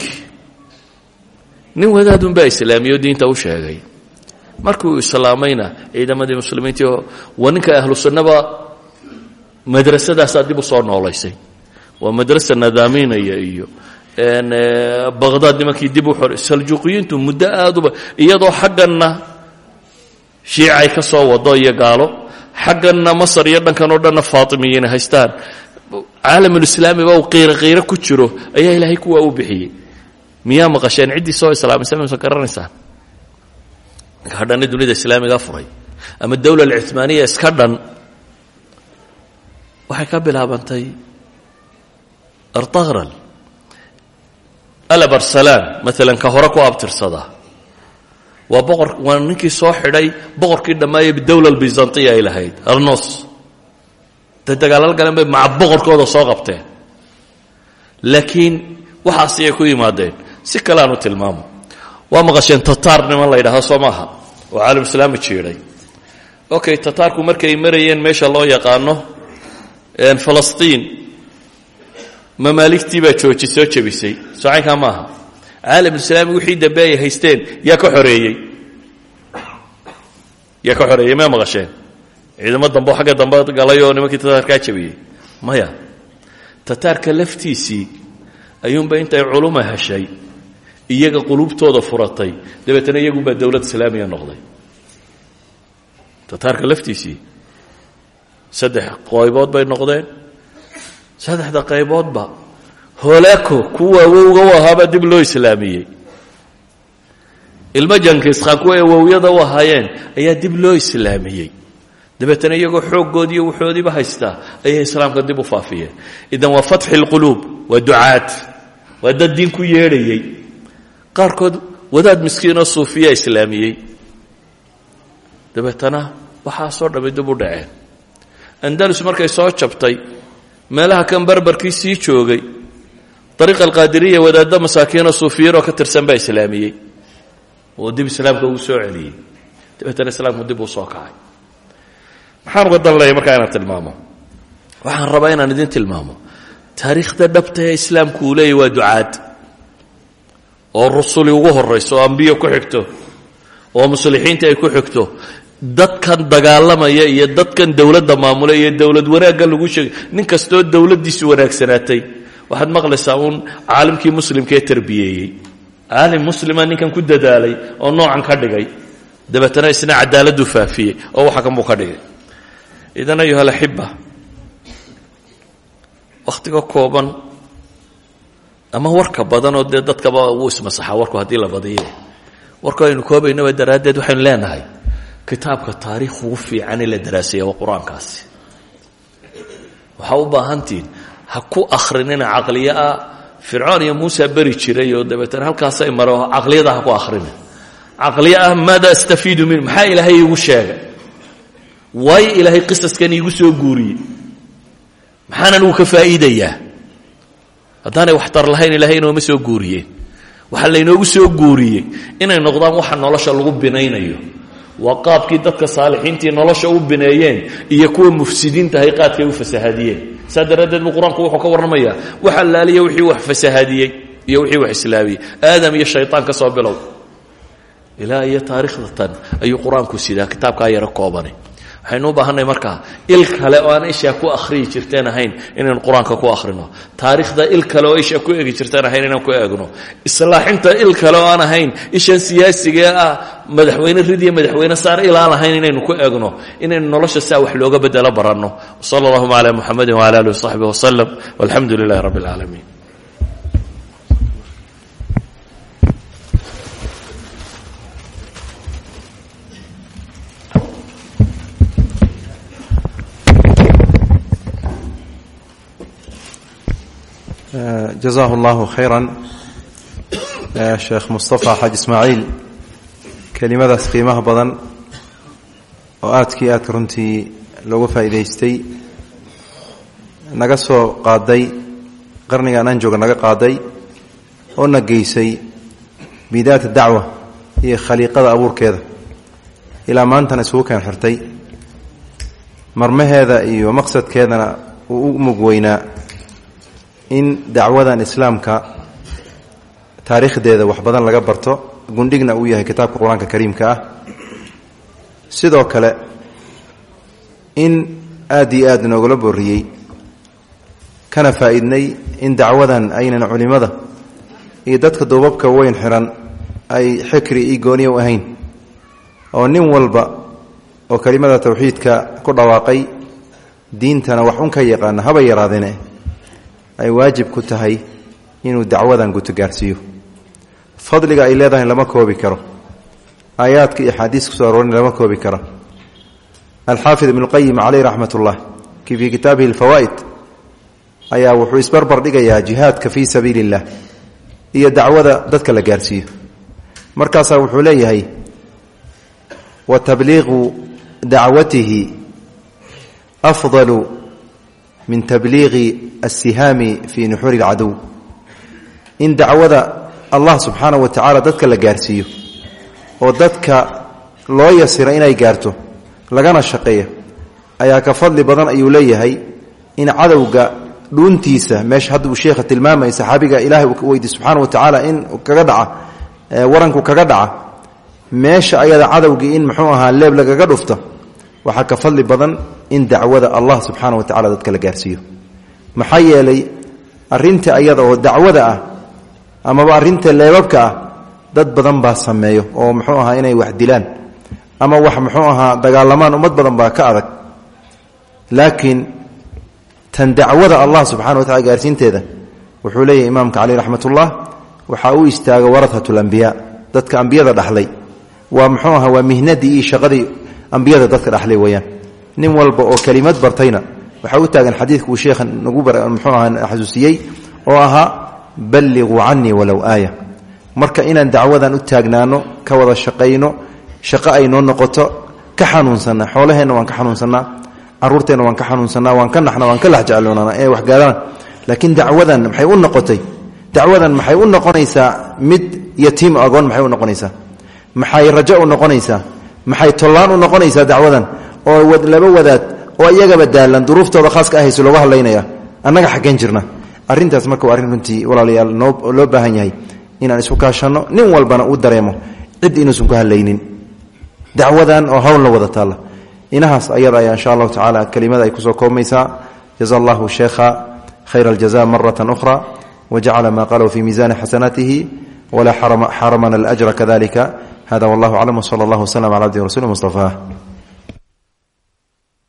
S2: nin wadaadunbaa islaamiyo diinta u sheegay. Markuu islaamayna ciidamadii muslimiintii waa ninka ahlu sunnaba madrasadaasaa dib u soo noolaysay. Waa madrasa nadaaminaya iyo baqdaad nimankii dib u xoray saljuuqiyiintu muddo aaduba iyadoo xagganna shiicay ka soo wado iyo gaalo xagganna masar iyo dhankan oo dhanna faatimiyiin haystaan. Caalamulislaamiba uu qiiro qiiro ku jiro ayaa ilaahay kuwaa u bixiyey. Miyaa maqasheen? Ciddii soo islaamisay maysan garanaysaan ninka hadhanna dunida islaamiga furay ama dowla alcumaaniya iska dhan waxay ka bilaabantay artakral alabarsalaan maalan ka hore ku abtirsada. Waa boqor waa ninkii soo xidhay boqorkii dhammaayey dowla albizantiya ay lahayd arnos. Day dagaalal galeen bay maca boqorkooda soo qabteen. Laakiin waxaasi ay ku yimaadeen. Si kale aan u tilmaamo. Waa maqasheen tataar niman la yidhahdo soo maaha? Oo caalamuislaami jiidhay okay tataarku markay marayeen meesha loo yaqaano falastiin mamaaligtii baa jooji soo jebisay. Socaynkaa maaha. Wixii dambe ay haysteen yaa ka xoreeyey. Yaa ka xoreeyey ma maqasheen. Ciidamo dambe oo xagga dambe nimankii tataarkaa jebiyey. Maya tataarka laftiisii ayuunba intay culuma heshay iyaga qulubtooda furatay. Dabeetana iyagunbaa dowlad islaamiya noqday. Tataarka laftiisii saddex qaybood bay noqdeen saddexda qayboodba holaako kuwa awowga u ahaabaa dib loo islaamiyey. Ilmo jankiskhaan kuwa awowyada u ahaayeen ayaa dib loo islaamiyey. Dabeetana iyagoo xooggoodii iyo waxoodiiba haystaa ayay islaamka dib u faafiyeen. Idan waa fatxi lquluub waa ducaad waa dad diin ku yeedhayey qaarkood wadaad miskiinoo suufiya islaamiyey. Dabeetana waxaasoo dhammi dib u dhaceen. Andalus markay soo jabtay meelaha kan barbarkii sii joogay. Dariiqa alqaadiriya wadaaddo masaakiinoo suufiyaroo ka tirsan baa islaamiyey. Oo dib islaamka ugu soo celiyey. Dabeetana islaamku dib uu soo kacay. Maxaan uga dan leeya markaa inaan tilmaamo? Waxaan rabaa inaan idin tilmaamo. Taariikhda dhabta ee islaamku uu leeyahy waa ducaad. Oo rusuli ugu horayso oo ambiyo ku xigto oo muslixiinta ay ku xigto dadkan dagaalamaya iyo dadkan dowladda maamula iyo dowlad wanaagga lagu sheegay. Nin kastoo dowladdiisu wanaagsanaatay waxaad maqlaysaa uun caalimkii muslimka ee tarbiyeeyey. Caalim muslima ninkan ku dadaalay oo noocan ka dhigay. Dabeetana isna cadaaladdu faafiyey oo waxa kanbuu ka dhigay. Idan ayuha alaxiba wakhtiga kooban ama warka badanoo dee dadkaba wuu ismasaxaa warku haddii la badiye. Warku aynu koobaynaba daraaddeed waxaynu leenahay kitaabka taariikh ugu fiican in la daraaseeya waa qur'aankaasi. U baahantihin ha ku akhrinina caqliyo ah. Iyo muusa beri jiray oo dabeetana halkaasay maro caqliyada ha ku akhrina caqliyo ah maada astafiidu min maxaa ilaahay iigu sheegay? Waayo ilaahay qisaskan iigu soo guuriyey. Maxaanan uu ka faa'iidayaa? Haddaanay waxtar lahayn ilaahay inooma soo guuriyeen waxaa laynoogu soo guuriyey. Inay noqdaan waxa nolosha lagu binaynayo waa qaabkii dadka saalixiintii nolosha u bineeyeen iyo kuwa mufsidiinta ahay qaadkay u fasahaadiyeen. Saa daraaddeed buu qur'aanku wuxuu ka warramayaa wax allaaliya wixii wax fasahaadiyey iyo wixii wax islaamiyey aadam iyo shaytaan ka soo bilow. Ilaa iyo taariikhda tan ayuu qur'aanku sidaa kitaabkaa yaro koobani waxaynu u baahanay markaa il kale oo aan ishaa ku akhriyi jirteen ahayn inaynu qur'aanka ku akhrino. Taariikhda il kale oo ishaa ku eegi jirteen ahayn inaan ku eegno. Islaaxinta il kale oo aan ahayn ishan siyaasigee ah madaxweyne rid iyo madaxweyne saar il aan ahayn inaynu ku eegno. Inaynu nolosha saa wax looga bedelo baranno. Wsala allahuma calaa muxamedin wala alih wasaxbi waslem walxamdu lilahi rabbi اlcaalamiin
S1: jazaahu allahu khayran sheekh mustafa xaaj ismaaciil kelimadaas qiimaha badan oo aadkii aadka runtii loogu faa'iidaystay naga soo qaaday qarnigan aan jooga naga qaaday oo na geysay bidaata dacwa iyo khaliiqada abuurkeeda ilaa maantana isugu keen xirtay marmaheeda iyo maqsadkeedana uu u mug weynaa in dacwadan islaamka taariikhdeeda wax badan laga barto gundhigna uu yahay kitaabka qur'aanka kariimka ah. Sidoo kale in aad iyo aad noogala booriyey kana faa'iidnay in dacwadan aynan culimmada iyo dadka duubabka weyn xiran ay xikri iyo gooniya u ahayn. Oo nin walba oo kelimada tawxiidka ku dhawaaqay diintana wax un ka yaqaana haba yaraadeene ay waajib ku tahay inuu dacwadan guto gaarsiiyo fadliga ay leedahay lama koobi karo. Aayaadka iyo axaadiis ku soo aroorin lama koobi karo. Alxaafid ibnu lqayim caleyh raxmat ullah fii kitaabihi alfawaa'id ayaa wuxuu isbarbar dhigayaa jihaadka fii sabiili illah iyo dacwada dadka la gaarsiiyo. Markaasaa wuxuu leeyahay wa tabliiqu dacwatihi afdalu min tabliiqi asihaami fii nuxuuri alcadow. In dacwada allah subxaana wa tacaala dadka la gaarsiiyo oo dadka loo yasira inay gaarto lagana shaqeeyo ayaa ka fadli badan ayuu leeyahay in cadowga dhuuntiisa meesha hadda uu sheekha tilmaamaya saxaabiga ilahay uu weydiy subxaana wa tacaala in kaga dhaca waranku kaga dhaca meesha ayada cadowgii in muxuu ahaa leeb lagaga dhufto waxaa ka fadli badan in dacwada allah subxaana wa tacala dadka la gaarsiiyo. Maxaa yeelay arinta ayada oo dacwada ah amaba arinta leebabka ah dad badan baa sameeyo oo muxuu ahaa inay wax dilaan. Ama wax muxuu ahaa dagaalamaan ummad badan baa ka adag. Laakiin tan dacwada allah subxana wa tacala gaarsiinteeda wuxuu leeyahy imaamka caleyh raxmatullah waxaa u istaaga warahat lambiyaa dadka ambiyada dhaxlay. Waa muxuu ahaa waa mihnadii shaqadii ambiyada dadka dhaxlay weyaan nin walba oo kelimad bartayna waxaa u taagan xadiidka uu sheekha nagu muxuu ahaa xasuusiyey oo ahaa balliquu canii walow aaya. Marka inaan dacwadan u taagnaano ka wada shaqayno shaqo ay noqoto ka xanuunsanaa xoolaheenna waan ka xanuunsanaa caruurteenna waan ka xanuunsanaa waan ka naxna waan ka laxjecloonana inay wax gaadaan laakiin dacwadan maxay u noqotay? Dacwadan maxay u noqonaysaa mid yatiim agoon maxay u noqonaysaa? Maxay rajo u noqonaysaa maxay tollaan u noqonaysaa dacwadan? Oo laba wadaad oo iyagaba daalan duruuftooda khaaska ahayso looga hadlaynaya. Annaga xaggeen jirna. Arrintaas marka waa runtii walaalayaal loo baahan inaan isku kaashanno nin walbana uu dareemo. Cid inuusan ku hadlaynin. Dacwadan oo hawl la wada taalla. Inahaas ayada ayaa insha allahu tacaala kelimada ay ku soo koobmaysaa. Jaza allahu sheekha khayra aljaza marata ukhra wajacala ma qalahu fi miisani xasanaatihi walaa xaramana alajra kadalika hada wallahu aclam wsala allah wslm cala abdi rasuli mustafaah